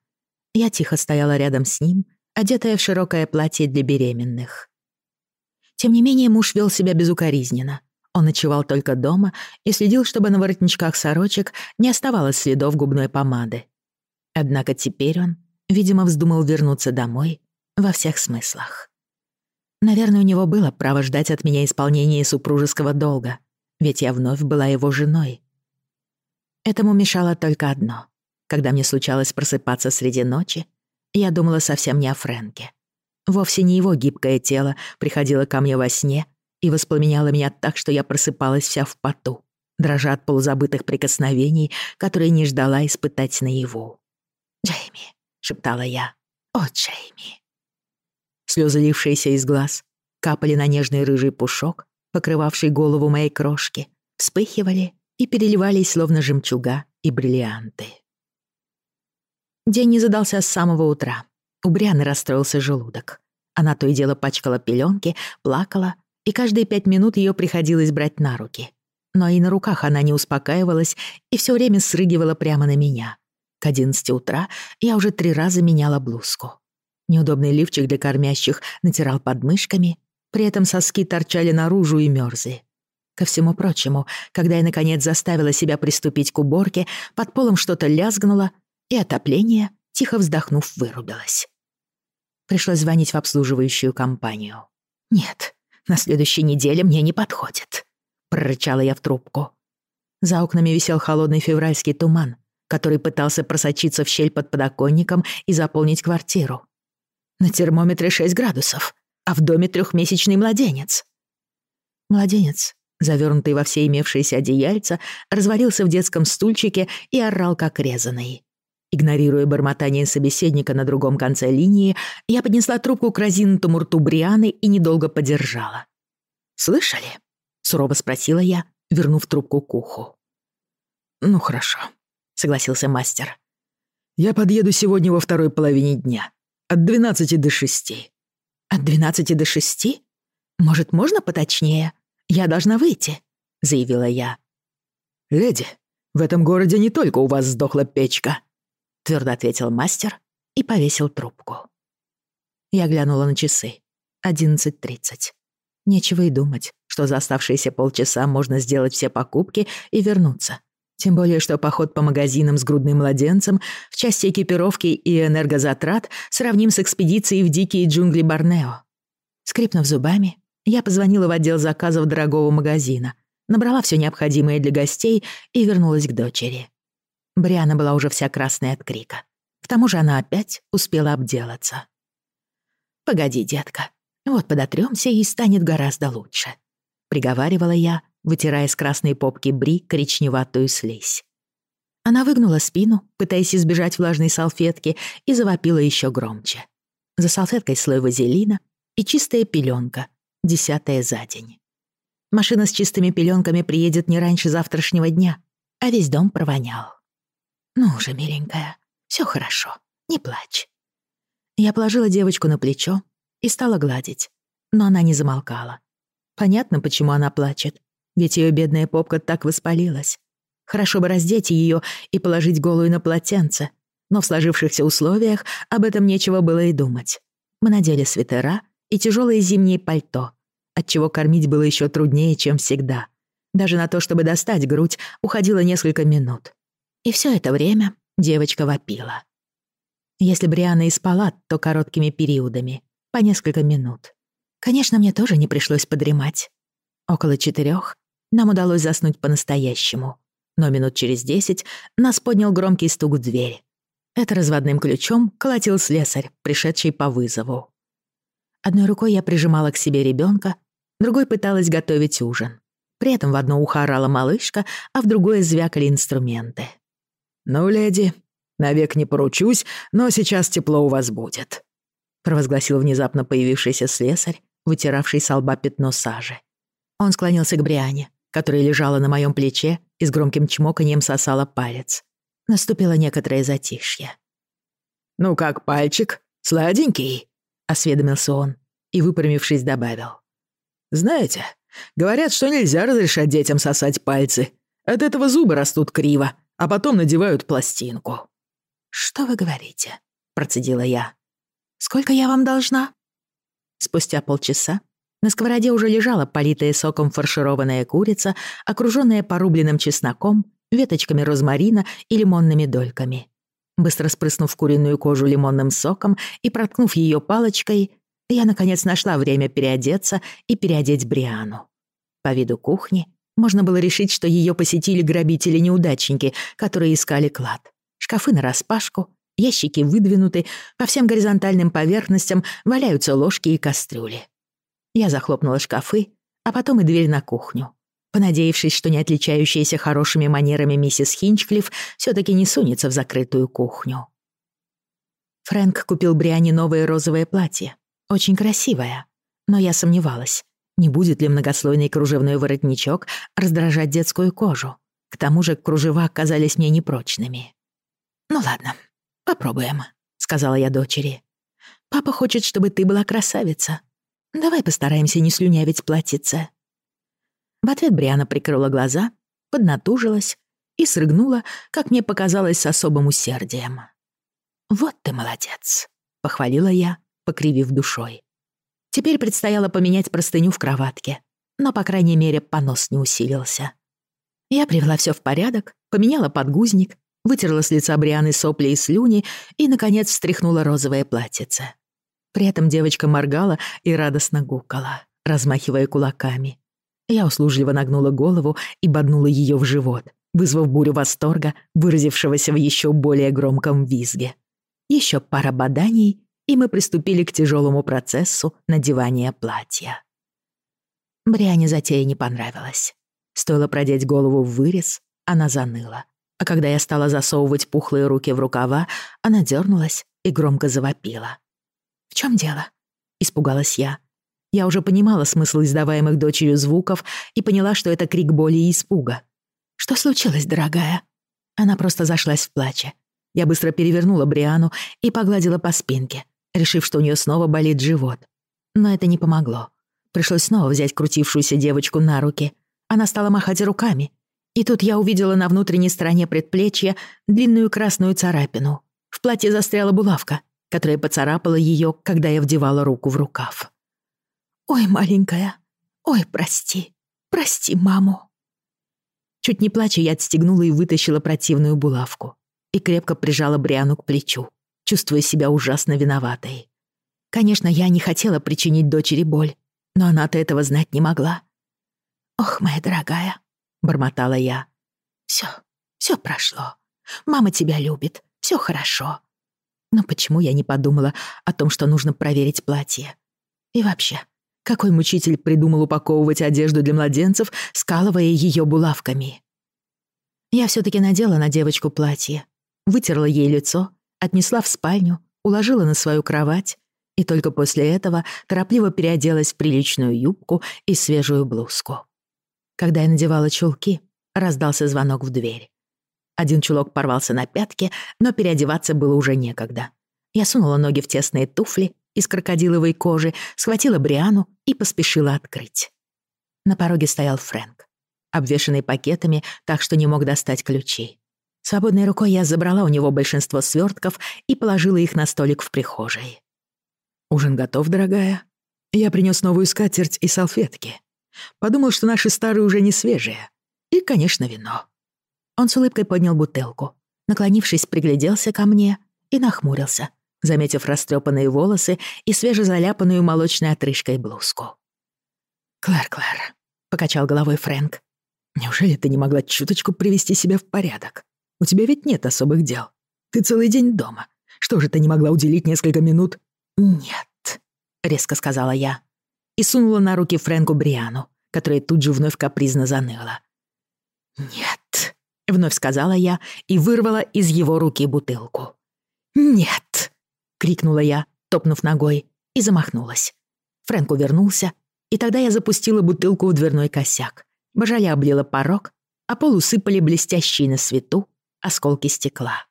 Я тихо стояла рядом с ним — одетая в широкое платье для беременных. Тем не менее, муж вел себя безукоризненно. Он ночевал только дома и следил, чтобы на воротничках сорочек не оставалось следов губной помады. Однако теперь он, видимо, вздумал вернуться домой во всех смыслах. Наверное, у него было право ждать от меня исполнения супружеского долга, ведь я вновь была его женой. Этому мешало только одно. Когда мне случалось просыпаться среди ночи, я думала совсем не о Фрэнке. Вовсе не его гибкое тело приходило ко мне во сне и воспламеняло меня так, что я просыпалась вся в поту, дрожа от полузабытых прикосновений, которые не ждала испытать наяву. «Джейми», — шептала я, — «о, Джейми». Слезы, лившиеся из глаз, капали на нежный рыжий пушок, покрывавший голову моей крошки, вспыхивали и переливались, словно жемчуга и бриллианты. День не задался с самого утра. У Брианы расстроился желудок. Она то и дело пачкала пеленки, плакала, и каждые пять минут ее приходилось брать на руки. Но и на руках она не успокаивалась и все время срыгивала прямо на меня. К одиннадцати утра я уже три раза меняла блузку. Неудобный лифчик для кормящих натирал подмышками, при этом соски торчали наружу и мёрзли. Ко всему прочему, когда я, наконец, заставила себя приступить к уборке, под полом что-то лязгнуло, и отопление, тихо вздохнув, вырубилось. Пришлось звонить в обслуживающую компанию. «Нет, на следующей неделе мне не подходит», — прорычала я в трубку. За окнами висел холодный февральский туман, который пытался просочиться в щель под подоконником и заполнить квартиру. На термометре 6 градусов, а в доме трехмесячный младенец. Младенец, завернутый во все имевшиеся одеяльца, развалился в детском стульчике и орал, как резанный. Игнорируя бормотание собеседника на другом конце линии, я поднесла трубку к разинутому рту Брианы и недолго подержала. «Слышали?» — сурово спросила я, вернув трубку к уху. «Ну хорошо», — согласился мастер. «Я подъеду сегодня во второй половине дня. От двенадцати до шести». «От двенадцати до шести? Может, можно поточнее? Я должна выйти», — заявила я. «Леди, в этом городе не только у вас сдохла печка», твердо ответил мастер и повесил трубку. Я глянула на часы. 11.30. Нечего и думать, что за оставшиеся полчаса можно сделать все покупки и вернуться. Тем более, что поход по магазинам с грудным младенцем в части экипировки и энергозатрат сравним с экспедицией в дикие джунгли Борнео. Скрипнув зубами, я позвонила в отдел заказов дорогого магазина, набрала все необходимое для гостей и вернулась к дочери. Бриана была уже вся красная от крика. К тому же она опять успела обделаться. «Погоди, детка, вот подотрёмся и станет гораздо лучше», — приговаривала я, вытирая с красной попки Бри коричневатую слизь. Она выгнула спину, пытаясь избежать влажной салфетки, и завопила ещё громче. За салфеткой слой вазелина и чистая пеленка, десятая за день. Машина с чистыми пеленками приедет не раньше завтрашнего дня, а весь дом провонял. «Ну уже, миленькая, все хорошо, не плачь». Я положила девочку на плечо и стала гладить, но она не замолкала. Понятно, почему она плачет, ведь ее бедная попка так воспалилась. Хорошо бы раздеть ее и положить голую на полотенце, но в сложившихся условиях об этом нечего было и думать. Мы надели свитера и тяжелое зимнее пальто, отчего кормить было еще труднее, чем всегда. Даже на то, чтобы достать грудь, уходило несколько минут. И все это время девочка вопила. Если Бриана и спала, то короткими периодами, по несколько минут. Конечно, мне тоже не пришлось подремать. Около четырех нам удалось заснуть по-настоящему. Но минут через десять нас поднял громкий стук в дверь. Это разводным ключом колотил слесарь, пришедший по вызову. Одной рукой я прижимала к себе ребенка, другой пыталась готовить ужин. При этом в одно ухо орала малышка, а в другое звякали инструменты. «Ну, леди, навек не поручусь, но сейчас тепло у вас будет», — провозгласил внезапно появившийся слесарь, вытиравший со лба пятно сажи. Он склонился к Бриане, которая лежала на моем плече и с громким чмоканьем сосала палец. Наступило некоторое затишье. «Ну как пальчик? Сладенький?» — осведомился он и, выпрямившись, добавил. «Знаете, говорят, что нельзя разрешать детям сосать пальцы. От этого зубы растут криво, а потом надевают пластинку». «Что вы говорите?» — процедила я. «Сколько я вам должна?» Спустя полчаса на сковороде уже лежала политая соком фаршированная курица, окруженная порубленным чесноком, веточками розмарина и лимонными дольками. Быстро спрыснув куриную кожу лимонным соком и проткнув ее палочкой, я, наконец, нашла время переодеться и переодеть Бриану. По виду кухни можно было решить, что ее посетили грабители-неудачники, которые искали клад. Шкафы нараспашку, ящики выдвинуты, по всем горизонтальным поверхностям валяются ложки и кастрюли. Я захлопнула шкафы, а потом и дверь на кухню. Понадеявшись, что не отличающаяся хорошими манерами миссис Хинчклифф все таки не сунется в закрытую кухню. Фрэнк купил Бриане новое розовое платье, очень красивое, но я сомневалась, не будет ли многослойный кружевной воротничок раздражать детскую кожу? К тому же кружева казались мне непрочными. «Ну ладно, попробуем», — сказала я дочери. «Папа хочет, чтобы ты была красавица. Давай постараемся не слюнявить платьице». В ответ Бриана прикрыла глаза, поднатужилась и срыгнула, как мне показалось, с особым усердием. «Вот ты молодец», — похвалила я, покривив душой. Теперь предстояло поменять простыню в кроватке, но, по крайней мере, понос не усилился. Я привела все в порядок, поменяла подгузник, вытерла с лица Брианы сопли и слюни и, наконец, встряхнула розовое платьице. При этом девочка моргала и радостно гукала, размахивая кулаками. Я услужливо нагнула голову и боднула ее в живот, вызвав бурю восторга, выразившегося в еще более громком визге. Еще пара боданий, и мы приступили к тяжелому процессу надевания платья. Бриане затея не понравилась. Стоило продеть голову в вырез, она заныла. А когда я стала засовывать пухлые руки в рукава, она дернулась и громко завопила. «В чем дело?» — испугалась я. Я уже понимала смысл издаваемых дочерью звуков и поняла, что это крик боли и испуга. «Что случилось, дорогая?» Она просто зашлась в плаче. Я быстро перевернула Бриану и погладила по спинке, решив, что у нее снова болит живот. Но это не помогло. Пришлось снова взять крутившуюся девочку на руки. Она стала махать руками. И тут я увидела на внутренней стороне предплечья длинную красную царапину. В платье застряла булавка, которая поцарапала ее, когда я вдевала руку в рукав. «Ой, маленькая, ой, прости, прости маму». Чуть не плача, я отстегнула и вытащила противную булавку и крепко прижала Бриану к плечу чувствуя себя ужасно виноватой. Конечно, я не хотела причинить дочери боль, но она-то этого знать не могла. «Ох, моя дорогая», — бормотала я. «Всё, всё прошло. Мама тебя любит, всё хорошо». Но почему я не подумала о том, что нужно проверить платье? И вообще, какой мучитель придумал упаковывать одежду для младенцев, скалывая её булавками? Я всё-таки надела на девочку платье, вытерла ей лицо отнесла в спальню, уложила на свою кровать и только после этого торопливо переоделась в приличную юбку и свежую блузку. Когда я надевала чулки, раздался звонок в дверь. Один чулок порвался на пятке, но переодеваться было уже некогда. Я сунула ноги в тесные туфли из крокодиловой кожи, схватила Бриану и поспешила открыть. На пороге стоял Фрэнк, обвешанный пакетами так, что не мог достать ключи. Свободной рукой я забрала у него большинство свертков и положила их на столик в прихожей. «Ужин готов, дорогая. Я принес новую скатерть и салфетки. Подумал, что наши старые уже не свежие. И, конечно, вино». Он с улыбкой поднял бутылку, наклонившись, пригляделся ко мне и нахмурился, заметив растрепанные волосы и свежезаляпанную молочной отрыжкой блузку. «Клэр, Клэр», — покачал головой Фрэнк, — «неужели ты не могла чуточку привести себя в порядок? У тебя ведь нет особых дел. Ты целый день дома. Что же ты не могла уделить несколько минут?» «Нет», — резко сказала я. И сунула на руки Фрэнку Бриану, которая тут же вновь капризно заныла. «Нет», — вновь сказала я и вырвала из его руки бутылку. «Нет!» — крикнула я, топнув ногой, и замахнулась. Фрэнк вернулся, и тогда я запустила бутылку в дверной косяк. Божаля облила порог, а пол усыпали блестящие на свету осколки стекла.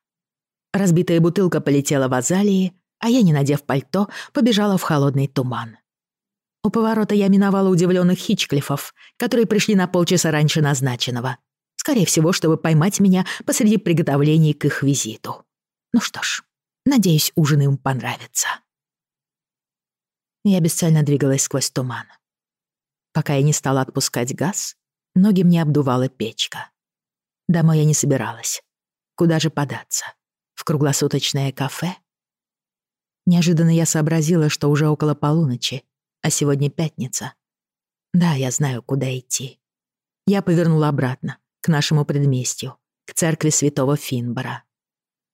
Разбитая бутылка полетела в азалии, а я, не надев пальто, побежала в холодный туман. У поворота я миновала удивленных хичклифов, которые пришли на полчаса раньше назначенного. Скорее всего, чтобы поймать меня посреди приготовлений к их визиту. Ну что ж, надеюсь, ужин им понравится. Я бесцельно двигалась сквозь туман. Пока я не стала отпускать газ, ноги мне обдувала печка. Домой я не собиралась. Куда же податься? В круглосуточное кафе? Неожиданно я сообразила, что уже около полуночи, а сегодня пятница. Да, я знаю, куда идти. Я повернула обратно, к нашему предместью, к церкви святого Финбора.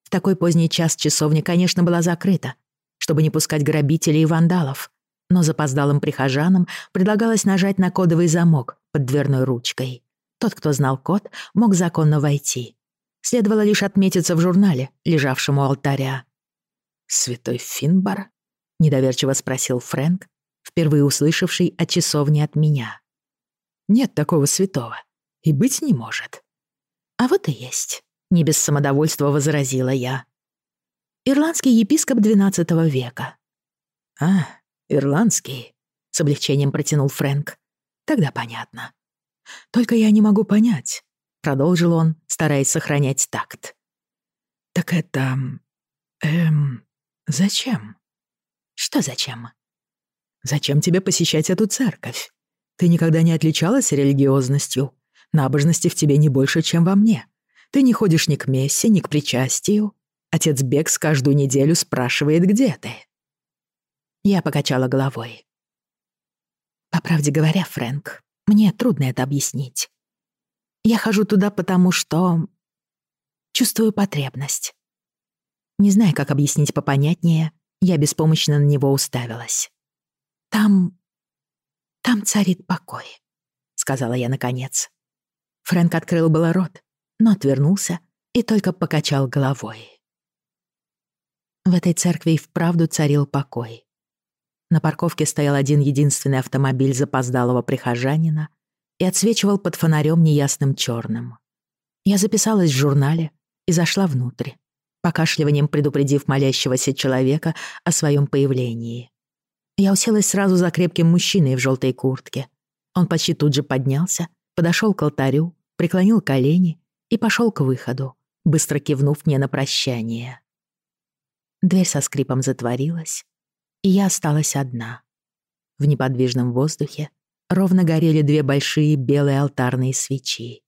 В такой поздний час часовня, конечно, была закрыта, чтобы не пускать грабителей и вандалов, но запоздалым прихожанам предлагалось нажать на кодовый замок под дверной ручкой. Тот, кто знал код, мог законно войти, следовало лишь отметиться в журнале, лежавшем у алтаря. «Святой Финбар?» — недоверчиво спросил Фрэнк, впервые услышавший от часовни от меня. «Нет такого святого. И быть не может». «А вот и есть», — не без самодовольства возразила я. «Ирландский епископ XII века». «А, ирландский», — с облегчением протянул Фрэнк. «Тогда понятно. Только я не могу понять, продолжил он, стараясь сохранять такт. «Так это... эм... зачем?» «Что зачем?» «Зачем тебе посещать эту церковь? Ты никогда не отличалась религиозностью. Набожности в тебе не больше, чем во мне. Ты не ходишь ни к мессе, ни к причастию. Отец Бекс каждую неделю спрашивает, где ты». Я покачала головой. «По правде говоря, Фрэнк, мне трудно это объяснить. Я хожу туда, потому что... Чувствую потребность. Не зная, как объяснить попонятнее, я беспомощно на него уставилась. «Там... там царит покой», — сказала я наконец. Фрэнк открыл было рот, но отвернулся и только покачал головой. В этой церкви и вправду царил покой. На парковке стоял один единственный автомобиль запоздалого прихожанина — и отсвечивал под фонарем неясным черным. Я записалась в журнале и зашла внутрь, покашливанием предупредив молящегося человека о своем появлении. Я уселась сразу за крепким мужчиной в желтой куртке. Он почти тут же поднялся, подошел к алтарю, преклонил колени и пошел к выходу, быстро кивнув мне на прощание. Дверь со скрипом затворилась, и я осталась одна. В неподвижном воздухе ровно горели две большие белые алтарные свечи.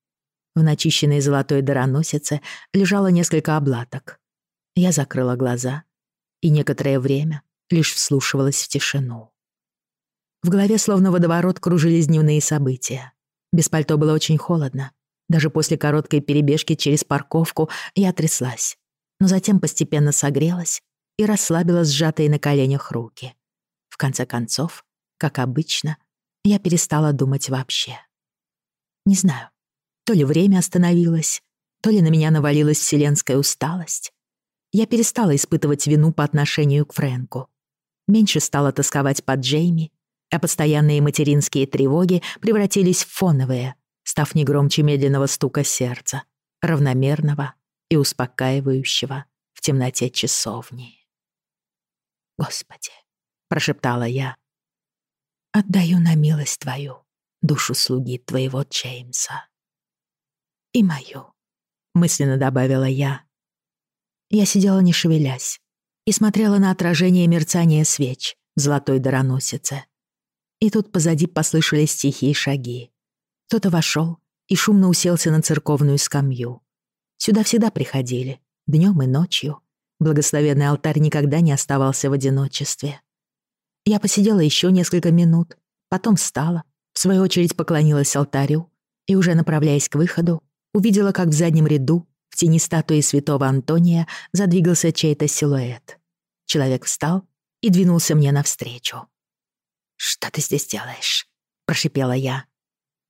В начищенной золотой дароносице лежало несколько облаток. Я закрыла глаза и некоторое время лишь вслушивалась в тишину. В голове словно водоворот кружились дневные события. Без пальто было очень холодно. Даже после короткой перебежки через парковку я тряслась, но затем постепенно согрелась и расслабила сжатые на коленях руки. В конце концов, как обычно, я перестала думать вообще. Не знаю, то ли время остановилось, то ли на меня навалилась вселенская усталость. Я перестала испытывать вину по отношению к Фрэнку. Меньше стала тосковать по Джейми, а постоянные материнские тревоги превратились в фоновые, став не громче медленного стука сердца, равномерного и успокаивающего в темноте часовни. «Господи!» — прошептала я, отдаю на милость твою душу слуги твоего Джеймса. И мою, мысленно добавила я. Я сидела не шевелясь и смотрела на отражение мерцания свеч в золотой дароносице. И тут позади послышались тихие шаги. Кто-то вошел и шумно уселся на церковную скамью. Сюда всегда приходили, днем и ночью. Благословенный алтарь никогда не оставался в одиночестве. Я посидела еще несколько минут, потом встала, в свою очередь поклонилась алтарю и, уже направляясь к выходу, увидела, как в заднем ряду, в тени статуи святого Антония, задвигался чей-то силуэт. Человек встал и двинулся мне навстречу. «Что ты здесь делаешь?» — прошипела я.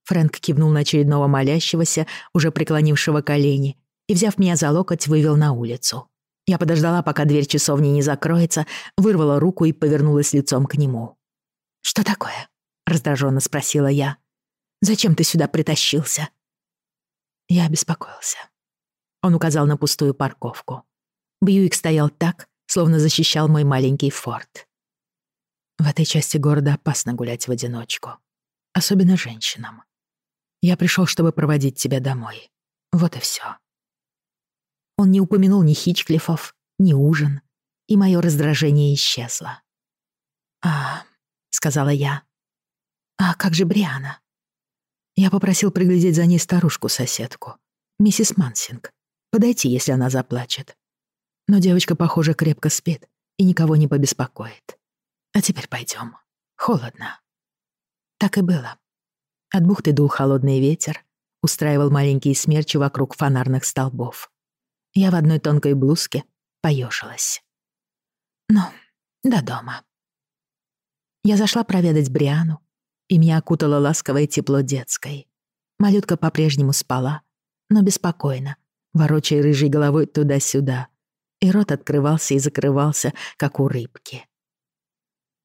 Фрэнк кивнул на очередного молящегося, уже преклонившего колени, и, взяв меня за локоть, вывел на улицу. Я подождала, пока дверь часовни не закроется, вырвала руку и повернулась лицом к нему. «Что такое?» — раздраженно спросила я. «Зачем ты сюда притащился?» Я обеспокоился. Он указал на пустую парковку. Бьюик стоял так, словно защищал мой маленький форт. В этой части города опасно гулять в одиночку. Особенно женщинам. Я пришел, чтобы проводить тебя домой. Вот и все. Он не упомянул ни Хичклифов, ни ужин, и мое раздражение исчезло. «А...» — сказала я. «А как же Бриана?» Я попросил приглядеть за ней старушку-соседку, миссис Мансинг. Подойти, если она заплачет. Но девочка, похоже, крепко спит и никого не побеспокоит. А теперь пойдем. Холодно. Так и было. От бухты дул холодный ветер, устраивал маленькие смерчи вокруг фонарных столбов. Я в одной тонкой блузке поёжилась. Ну, до дома. Я зашла проведать Бриану, и меня окутало ласковое тепло детской. Малютка по-прежнему спала, но беспокойно, ворочая рыжей головой туда-сюда. И рот открывался и закрывался, как у рыбки.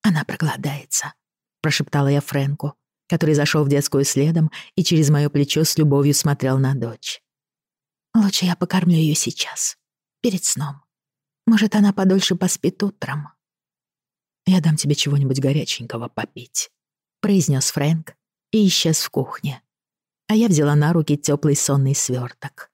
«Она проголодается», — прошептала я Фрэнку, который зашел в детскую следом и через мое плечо с любовью смотрел на дочь. Лучше я покормлю ее сейчас, перед сном. Может, она подольше поспит утром. «Я дам тебе чего-нибудь горяченького попить», — произнес Фрэнк и исчез в кухне. А я взяла на руки теплый сонный сверток.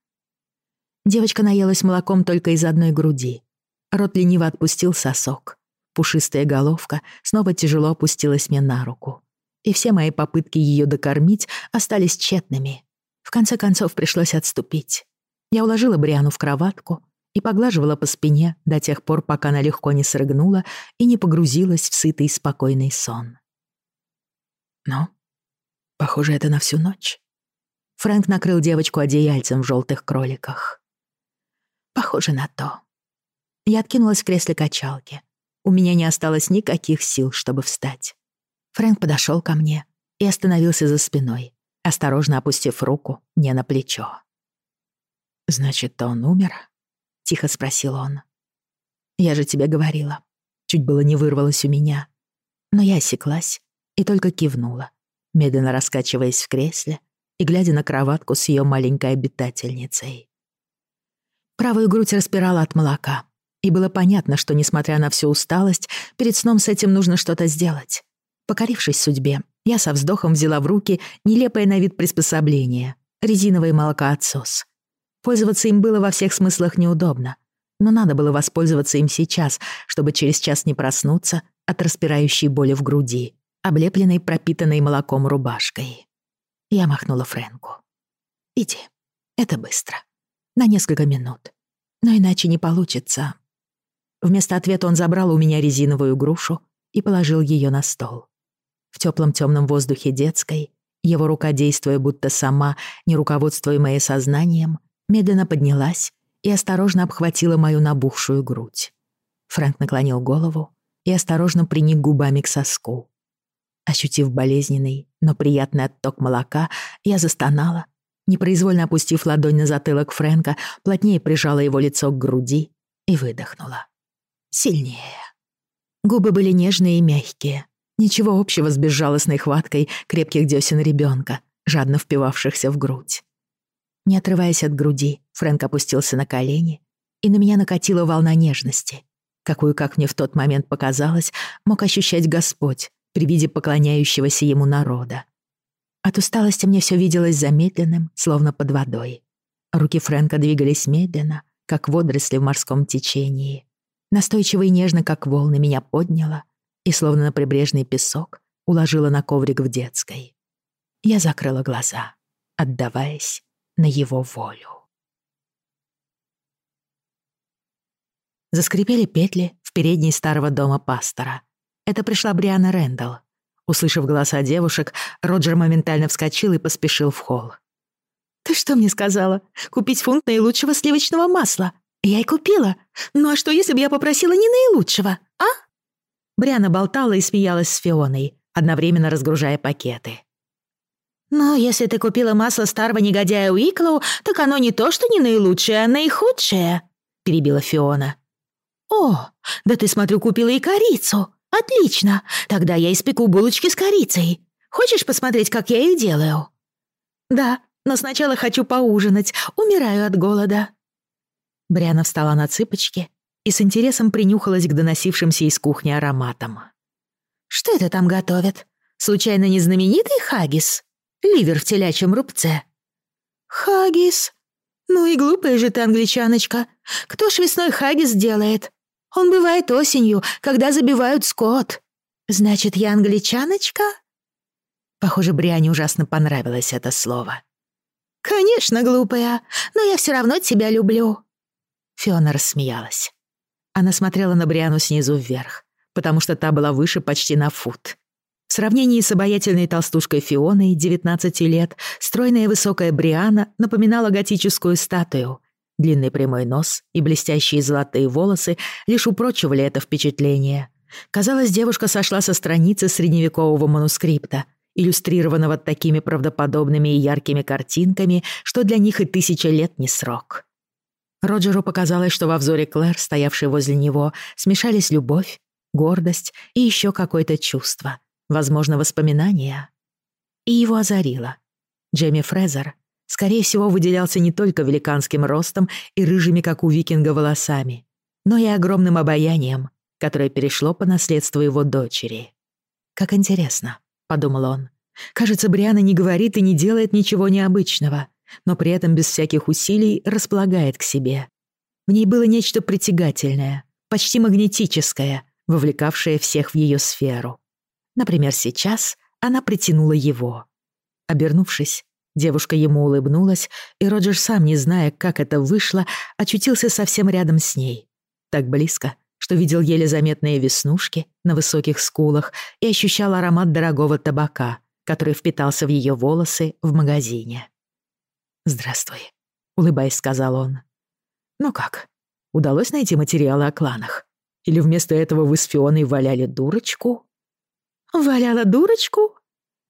Девочка наелась молоком только из одной груди. Рот лениво отпустил сосок. Пушистая головка снова тяжело опустилась мне на руку. И все мои попытки ее докормить остались тщетными. В конце концов пришлось отступить. Я уложила Бриану в кроватку и поглаживала по спине до тех пор, пока она легко не срыгнула и не погрузилась в сытый спокойный сон. Но, похоже, это на всю ночь. Фрэнк накрыл девочку одеяльцем в желтых кроликах. Похоже на то. Я откинулась в кресле качалки. У меня не осталось никаких сил, чтобы встать. Фрэнк подошел ко мне и остановился за спиной, осторожно опустив руку мне на плечо. «Значит, он умер?» — тихо спросил он. «Я же тебе говорила. Чуть было не вырвалось у меня. Но я осеклась и только кивнула, медленно раскачиваясь в кресле и глядя на кроватку с ее маленькой обитательницей. Правую грудь распирала от молока, и было понятно, что, несмотря на всю усталость, перед сном с этим нужно что-то сделать. Покорившись судьбе, я со вздохом взяла в руки нелепое на вид приспособление — резиновый молокоотсос — Пользоваться им было во всех смыслах неудобно. Но надо было воспользоваться им сейчас, чтобы через час не проснуться от распирающей боли в груди, облепленной пропитанной молоком рубашкой. Я махнула Фрэнку. «Иди. Это быстро. На несколько минут. Но иначе не получится». Вместо ответа он забрал у меня резиновую грушу и положил ее на стол. В теплом темном воздухе детской его рука, действуя будто сама, не руководствуемая сознанием, медленно поднялась и осторожно обхватила мою набухшую грудь. Фрэнк наклонил голову и осторожно приник губами к соску. Ощутив болезненный, но приятный отток молока, я застонала, непроизвольно опустив ладонь на затылок Фрэнка, плотнее прижала его лицо к груди и выдохнула. Сильнее. Губы были нежные и мягкие. Ничего общего с безжалостной хваткой крепких десен ребенка, жадно впивавшихся в грудь. Не отрываясь от груди, Фрэнк опустился на колени, и на меня накатила волна нежности, какую, как мне в тот момент показалось, мог ощущать Господь при виде поклоняющегося ему народа. От усталости мне все виделось замедленным, словно под водой. Руки Фрэнка двигались медленно, как водоросли в морском течении. Настойчиво и нежно, как волны, меня подняло и, словно на прибрежный песок, уложила на коврик в детской. Я закрыла глаза, отдаваясь на его волю. Заскрипели петли в передней старого дома пастора. Это пришла Бриана Рэндалл. Услышав голоса девушек, Роджер моментально вскочил и поспешил в холл. «Ты что мне сказала? Купить фунт наилучшего сливочного масла? Я и купила. Ну а что, если бы я попросила не наилучшего, а?» Бриана болтала и смеялась с Фионой, одновременно разгружая пакеты. Но если ты купила масло старого негодяя Уиклоу, так оно не то, что не наилучшее, а наихудшее», — перебила Фиона. «О, да ты, смотрю, купила и корицу. Отлично. Тогда я испеку булочки с корицей. Хочешь посмотреть, как я их делаю?» «Да, но сначала хочу поужинать. Умираю от голода». Бряна встала на цыпочки и с интересом принюхалась к доносившимся из кухни ароматам. «Что это там готовят? Случайно не знаменитый хагис?» Ливер в телячьем рубце. Хагис, Ну и глупая же ты, англичаночка. Кто ж весной хаггис делает? Он бывает осенью, когда забивают скот. Значит, я англичаночка?» Похоже, Бриане ужасно понравилось это слово. «Конечно, глупая, но я все равно тебя люблю». Фиона рассмеялась. Она смотрела на Бриану снизу вверх, потому что та была выше почти на фут сравнении с обаятельной толстушкой Фионой, 19 лет, стройная высокая Бриана напоминала готическую статую. Длинный прямой нос и блестящие золотые волосы лишь упрочивали это впечатление. Казалось, девушка сошла со страницы средневекового манускрипта, иллюстрированного такими правдоподобными и яркими картинками, что для них и тысяча лет не срок. Роджеру показалось, что во взоре Клэр, стоявшей возле него, смешались любовь, гордость и еще какое-то чувство — возможно, воспоминания. И его озарило. Джейми Фрезер, скорее всего, выделялся не только великанским ростом и рыжими, как у викинга, волосами, но и огромным обаянием, которое перешло по наследству его дочери. «Как интересно», — подумал он. «Кажется, Бриана не говорит и не делает ничего необычного, но при этом без всяких усилий располагает к себе. В ней было нечто притягательное, почти магнетическое, вовлекавшее всех в ее сферу. Например, сейчас она притянула его. Обернувшись, девушка ему улыбнулась, и Роджер, сам не зная, как это вышло, очутился совсем рядом с ней. Так близко, что видел еле заметные веснушки на высоких скулах и ощущал аромат дорогого табака, который впитался в ее волосы в магазине. «Здравствуй», — улыбаясь, сказал он. «Ну как, удалось найти материалы о кланах? Или вместо этого вы с Фионой валяли дурочку?» «Валяла дурочку?»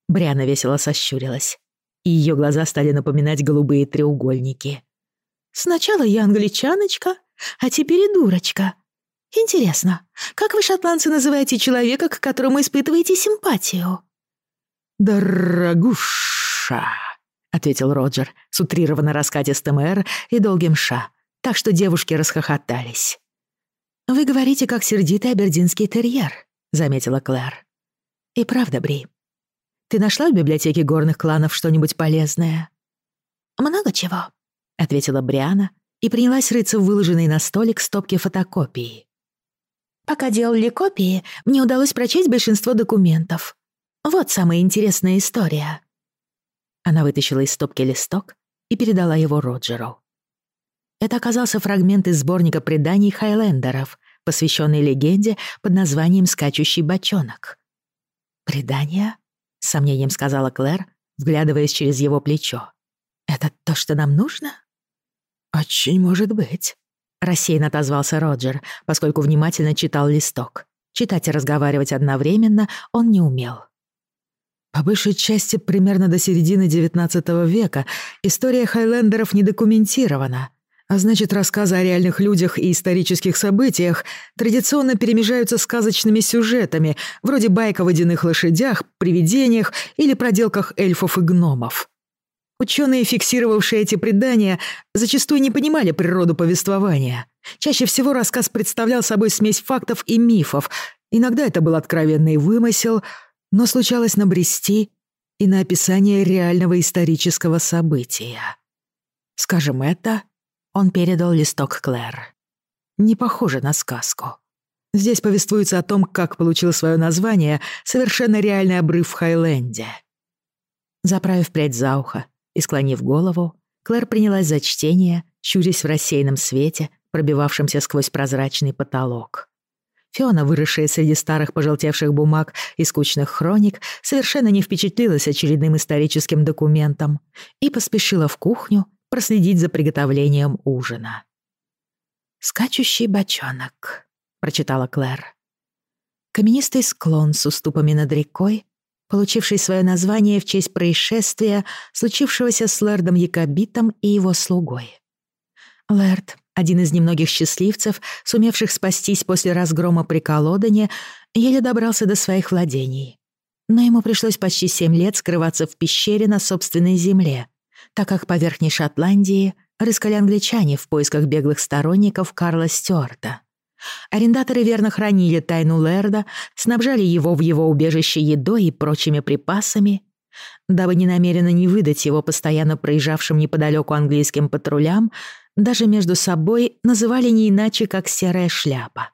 Бриана весело сощурилась, и ее глаза стали напоминать голубые треугольники. «Сначала я англичаночка, а теперь и дурочка. Интересно, как вы, шотландцы, называете человека, к которому испытываете симпатию?» «Дорогуша», — ответил Роджер с утрированно раскатистым «р» и долгим «ша», так что девушки расхохотались. «Вы говорите, как сердитый абердинский терьер», — заметила Клэр. И правда, Бри, ты нашла в библиотеке горных кланов что-нибудь полезное? Много чего, ответила Бриана и принялась рыться в выложенной на столик стопке фотокопии. Пока делали копии, мне удалось прочесть большинство документов. Вот самая интересная история. Она вытащила из стопки листок и передала его Роджеру. Это оказался фрагмент из сборника преданий хайлендеров, посвященный легенде под названием «Скачущий бочонок». «Предание?» — сомнением сказала Клэр, вглядываясь через его плечо. «Это то, что нам нужно?» «Очень может быть», — рассеянно отозвался Роджер, поскольку внимательно читал листок. Читать и разговаривать одновременно он не умел. По большей части, примерно до середины XIX века история хайлендеров не документирована. А значит, рассказы о реальных людях и исторических событиях традиционно перемежаются сказочными сюжетами, вроде байк о водяных лошадях, привидениях или проделках эльфов и гномов. Ученые, фиксировавшие эти предания, зачастую не понимали природу повествования. Чаще всего рассказ представлял собой смесь фактов и мифов. Иногда это был откровенный вымысел, но случалось набрести и на описание реального исторического события. Скажем, это — он передал листок Клэр. Не похоже на сказку. Здесь повествуется о том, как получил свое название совершенно реальный обрыв в Хайленде. Заправив прядь за ухо и склонив голову, Клэр принялась за чтение, щурясь в рассеянном свете, пробивавшемся сквозь прозрачный потолок. Фиона, выросшая среди старых пожелтевших бумаг и скучных хроник, совершенно не впечатлилась очередным историческим документом и поспешила в кухню проследить за приготовлением ужина. «Скачущий бочонок», — прочитала Клэр. Каменистый склон с уступами над рекой, получивший свое название в честь происшествия, случившегося с Лэрдом Якобитом и его слугой. Лэрд, один из немногих счастливцев, сумевших спастись после разгрома при Колодоне, еле добрался до своих владений. Но ему пришлось почти семь лет скрываться в пещере на собственной земле — так как по Верхней Шотландии рыскали англичане в поисках беглых сторонников Карла Стюарта. Арендаторы верно хранили тайну Лерда, снабжали его в его убежище едой и прочими припасами, дабы не намеренно не выдать его постоянно проезжавшим неподалеку английским патрулям, даже между собой называли не иначе, как «серая шляпа».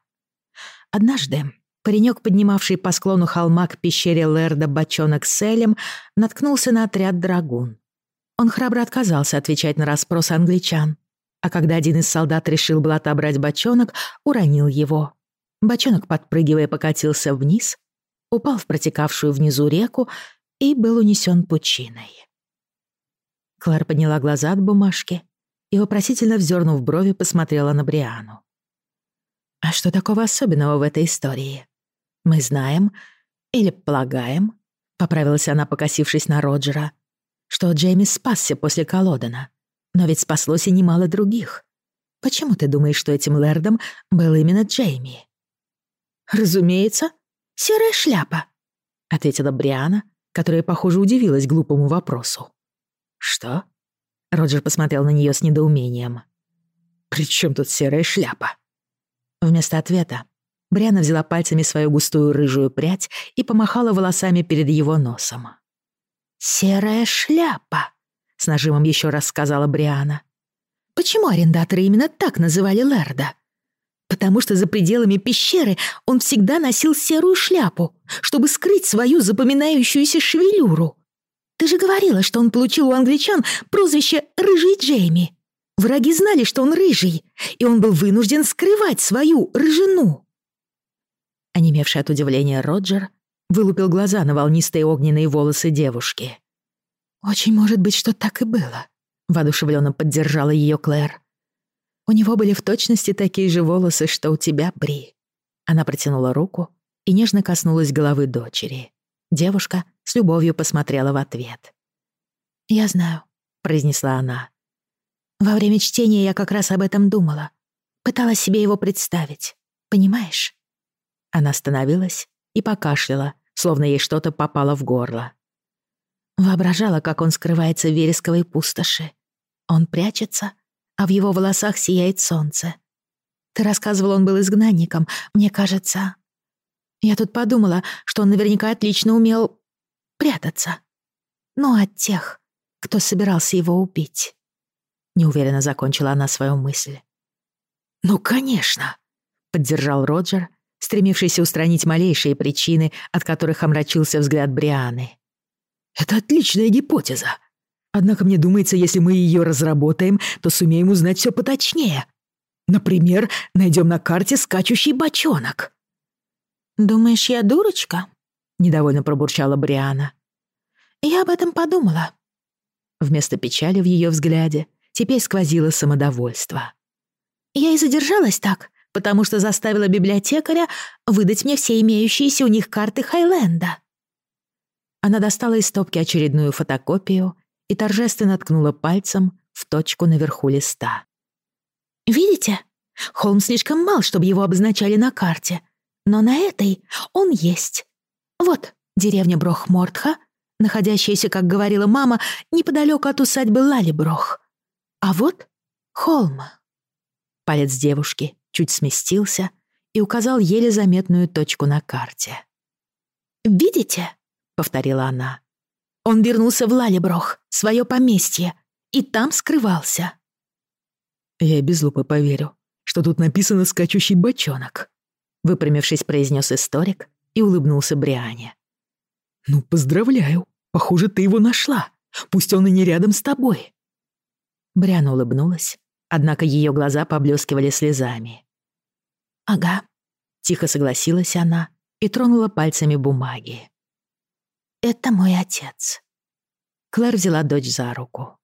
Однажды паренек, поднимавший по склону холма к пещере Лерда бочонок с Элем, наткнулся на отряд драгун он храбро отказался отвечать на расспрос англичан, а когда один из солдат решил было отобрать бочонок, уронил его. Бочонок, подпрыгивая, покатился вниз, упал в протекавшую внизу реку и был унесен пучиной. Клар подняла глаза от бумажки и, вопросительно вздернув брови, посмотрела на Бриану. «А что такого особенного в этой истории? Мы знаем или полагаем?» — поправилась она, покосившись на Роджера — что Джейми спасся после Колодена. Но ведь спаслось и немало других. Почему ты думаешь, что этим лэрдом был именно Джейми?» «Разумеется, серая шляпа», — ответила Бриана, которая, похоже, удивилась глупому вопросу. «Что?» — Роджер посмотрел на нее с недоумением. «При тут серая шляпа?» Вместо ответа Бриана взяла пальцами свою густую рыжую прядь и помахала волосами перед его носом. «Серая шляпа», — с нажимом еще раз сказала Бриана. «Почему арендаторы именно так называли Лерда?» «Потому что за пределами пещеры он всегда носил серую шляпу, чтобы скрыть свою запоминающуюся шевелюру. Ты же говорила, что он получил у англичан прозвище «Рыжий Джейми». Враги знали, что он рыжий, и он был вынужден скрывать свою рыжину». Онемевший от удивления Роджер вылупил глаза на волнистые огненные волосы девушки. «Очень может быть, что так и было», — воодушевленно поддержала ее Клэр. «У него были в точности такие же волосы, что у тебя, Бри». Она протянула руку и нежно коснулась головы дочери. Девушка с любовью посмотрела в ответ. «Я знаю», — произнесла она. «Во время чтения я как раз об этом думала. Пыталась себе его представить. Понимаешь?» Она остановилась и покашляла, словно ей что-то попало в горло. Воображала, как он скрывается в вересковой пустоши. Он прячется, а в его волосах сияет солнце. Ты рассказывал, он был изгнанником, мне кажется. Я тут подумала, что он наверняка отлично умел прятаться. Но от тех, кто собирался его убить. Неуверенно закончила она свою мысль. «Ну, конечно!» — поддержал Роджер, стремившийся устранить малейшие причины, от которых омрачился взгляд Брианы. «Это отличная гипотеза. Однако мне думается, если мы ее разработаем, то сумеем узнать все поточнее. Например, найдем на карте скачущий бочонок». «Думаешь, я дурочка?» — недовольно пробурчала Бриана. «Я об этом подумала». Вместо печали в ее взгляде теперь сквозило самодовольство. «Я и задержалась так, потому что заставила библиотекаря выдать мне все имеющиеся у них карты Хайленда. Она достала из стопки очередную фотокопию и торжественно ткнула пальцем в точку наверху листа. «Видите? Холм слишком мал, чтобы его обозначали на карте, но на этой он есть. Вот деревня Брохмортха, находящаяся, как говорила мама, неподалеку от усадьбы Лалиброх. А вот холм». Палец девушки чуть сместился и указал еле заметную точку на карте. «Видите?» — повторила она. «Он вернулся в Лалеброх, свое поместье, и там скрывался». «Я без лупы поверю, что тут написано «скачущий бочонок», — выпрямившись, произнес историк и улыбнулся Бриане. «Ну, поздравляю. Похоже, ты его нашла. Пусть он и не рядом с тобой». Бриана улыбнулась, однако ее глаза поблескивали слезами. «Ага», — тихо согласилась она и тронула пальцами бумаги. «Это мой отец». Клэр взяла дочь за руку.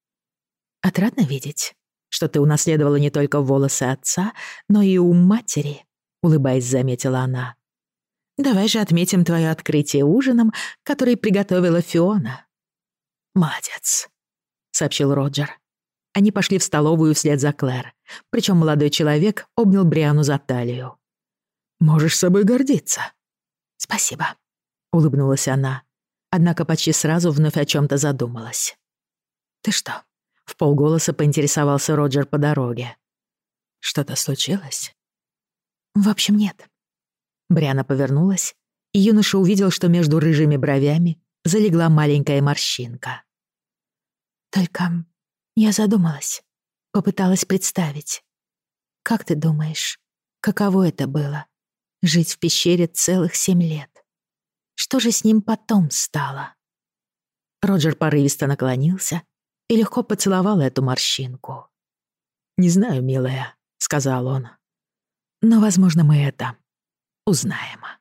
«Отрадно видеть, что ты унаследовала не только волосы отца, но и ум матери», — улыбаясь, заметила она. «Давай же отметим твое открытие ужином, который приготовила Фиона». «Молодец», — сообщил Роджер они пошли в столовую вслед за Клэр. Причем молодой человек обнял Бриану за талию. «Можешь собой гордиться». «Спасибо», — улыбнулась она, однако почти сразу вновь о чем то задумалась. «Ты что?» — в полголоса поинтересовался Роджер по дороге. «Что-то случилось?» «В общем, нет». Бриана повернулась, и юноша увидел, что между рыжими бровями залегла маленькая морщинка. «Только я задумалась, попыталась представить. Как ты думаешь, каково это было — жить в пещере целых семь лет? Что же с ним потом стало? Роджер порывисто наклонился и легко поцеловал эту морщинку. «Не знаю, милая», — сказал он. «Но, возможно, мы это узнаем».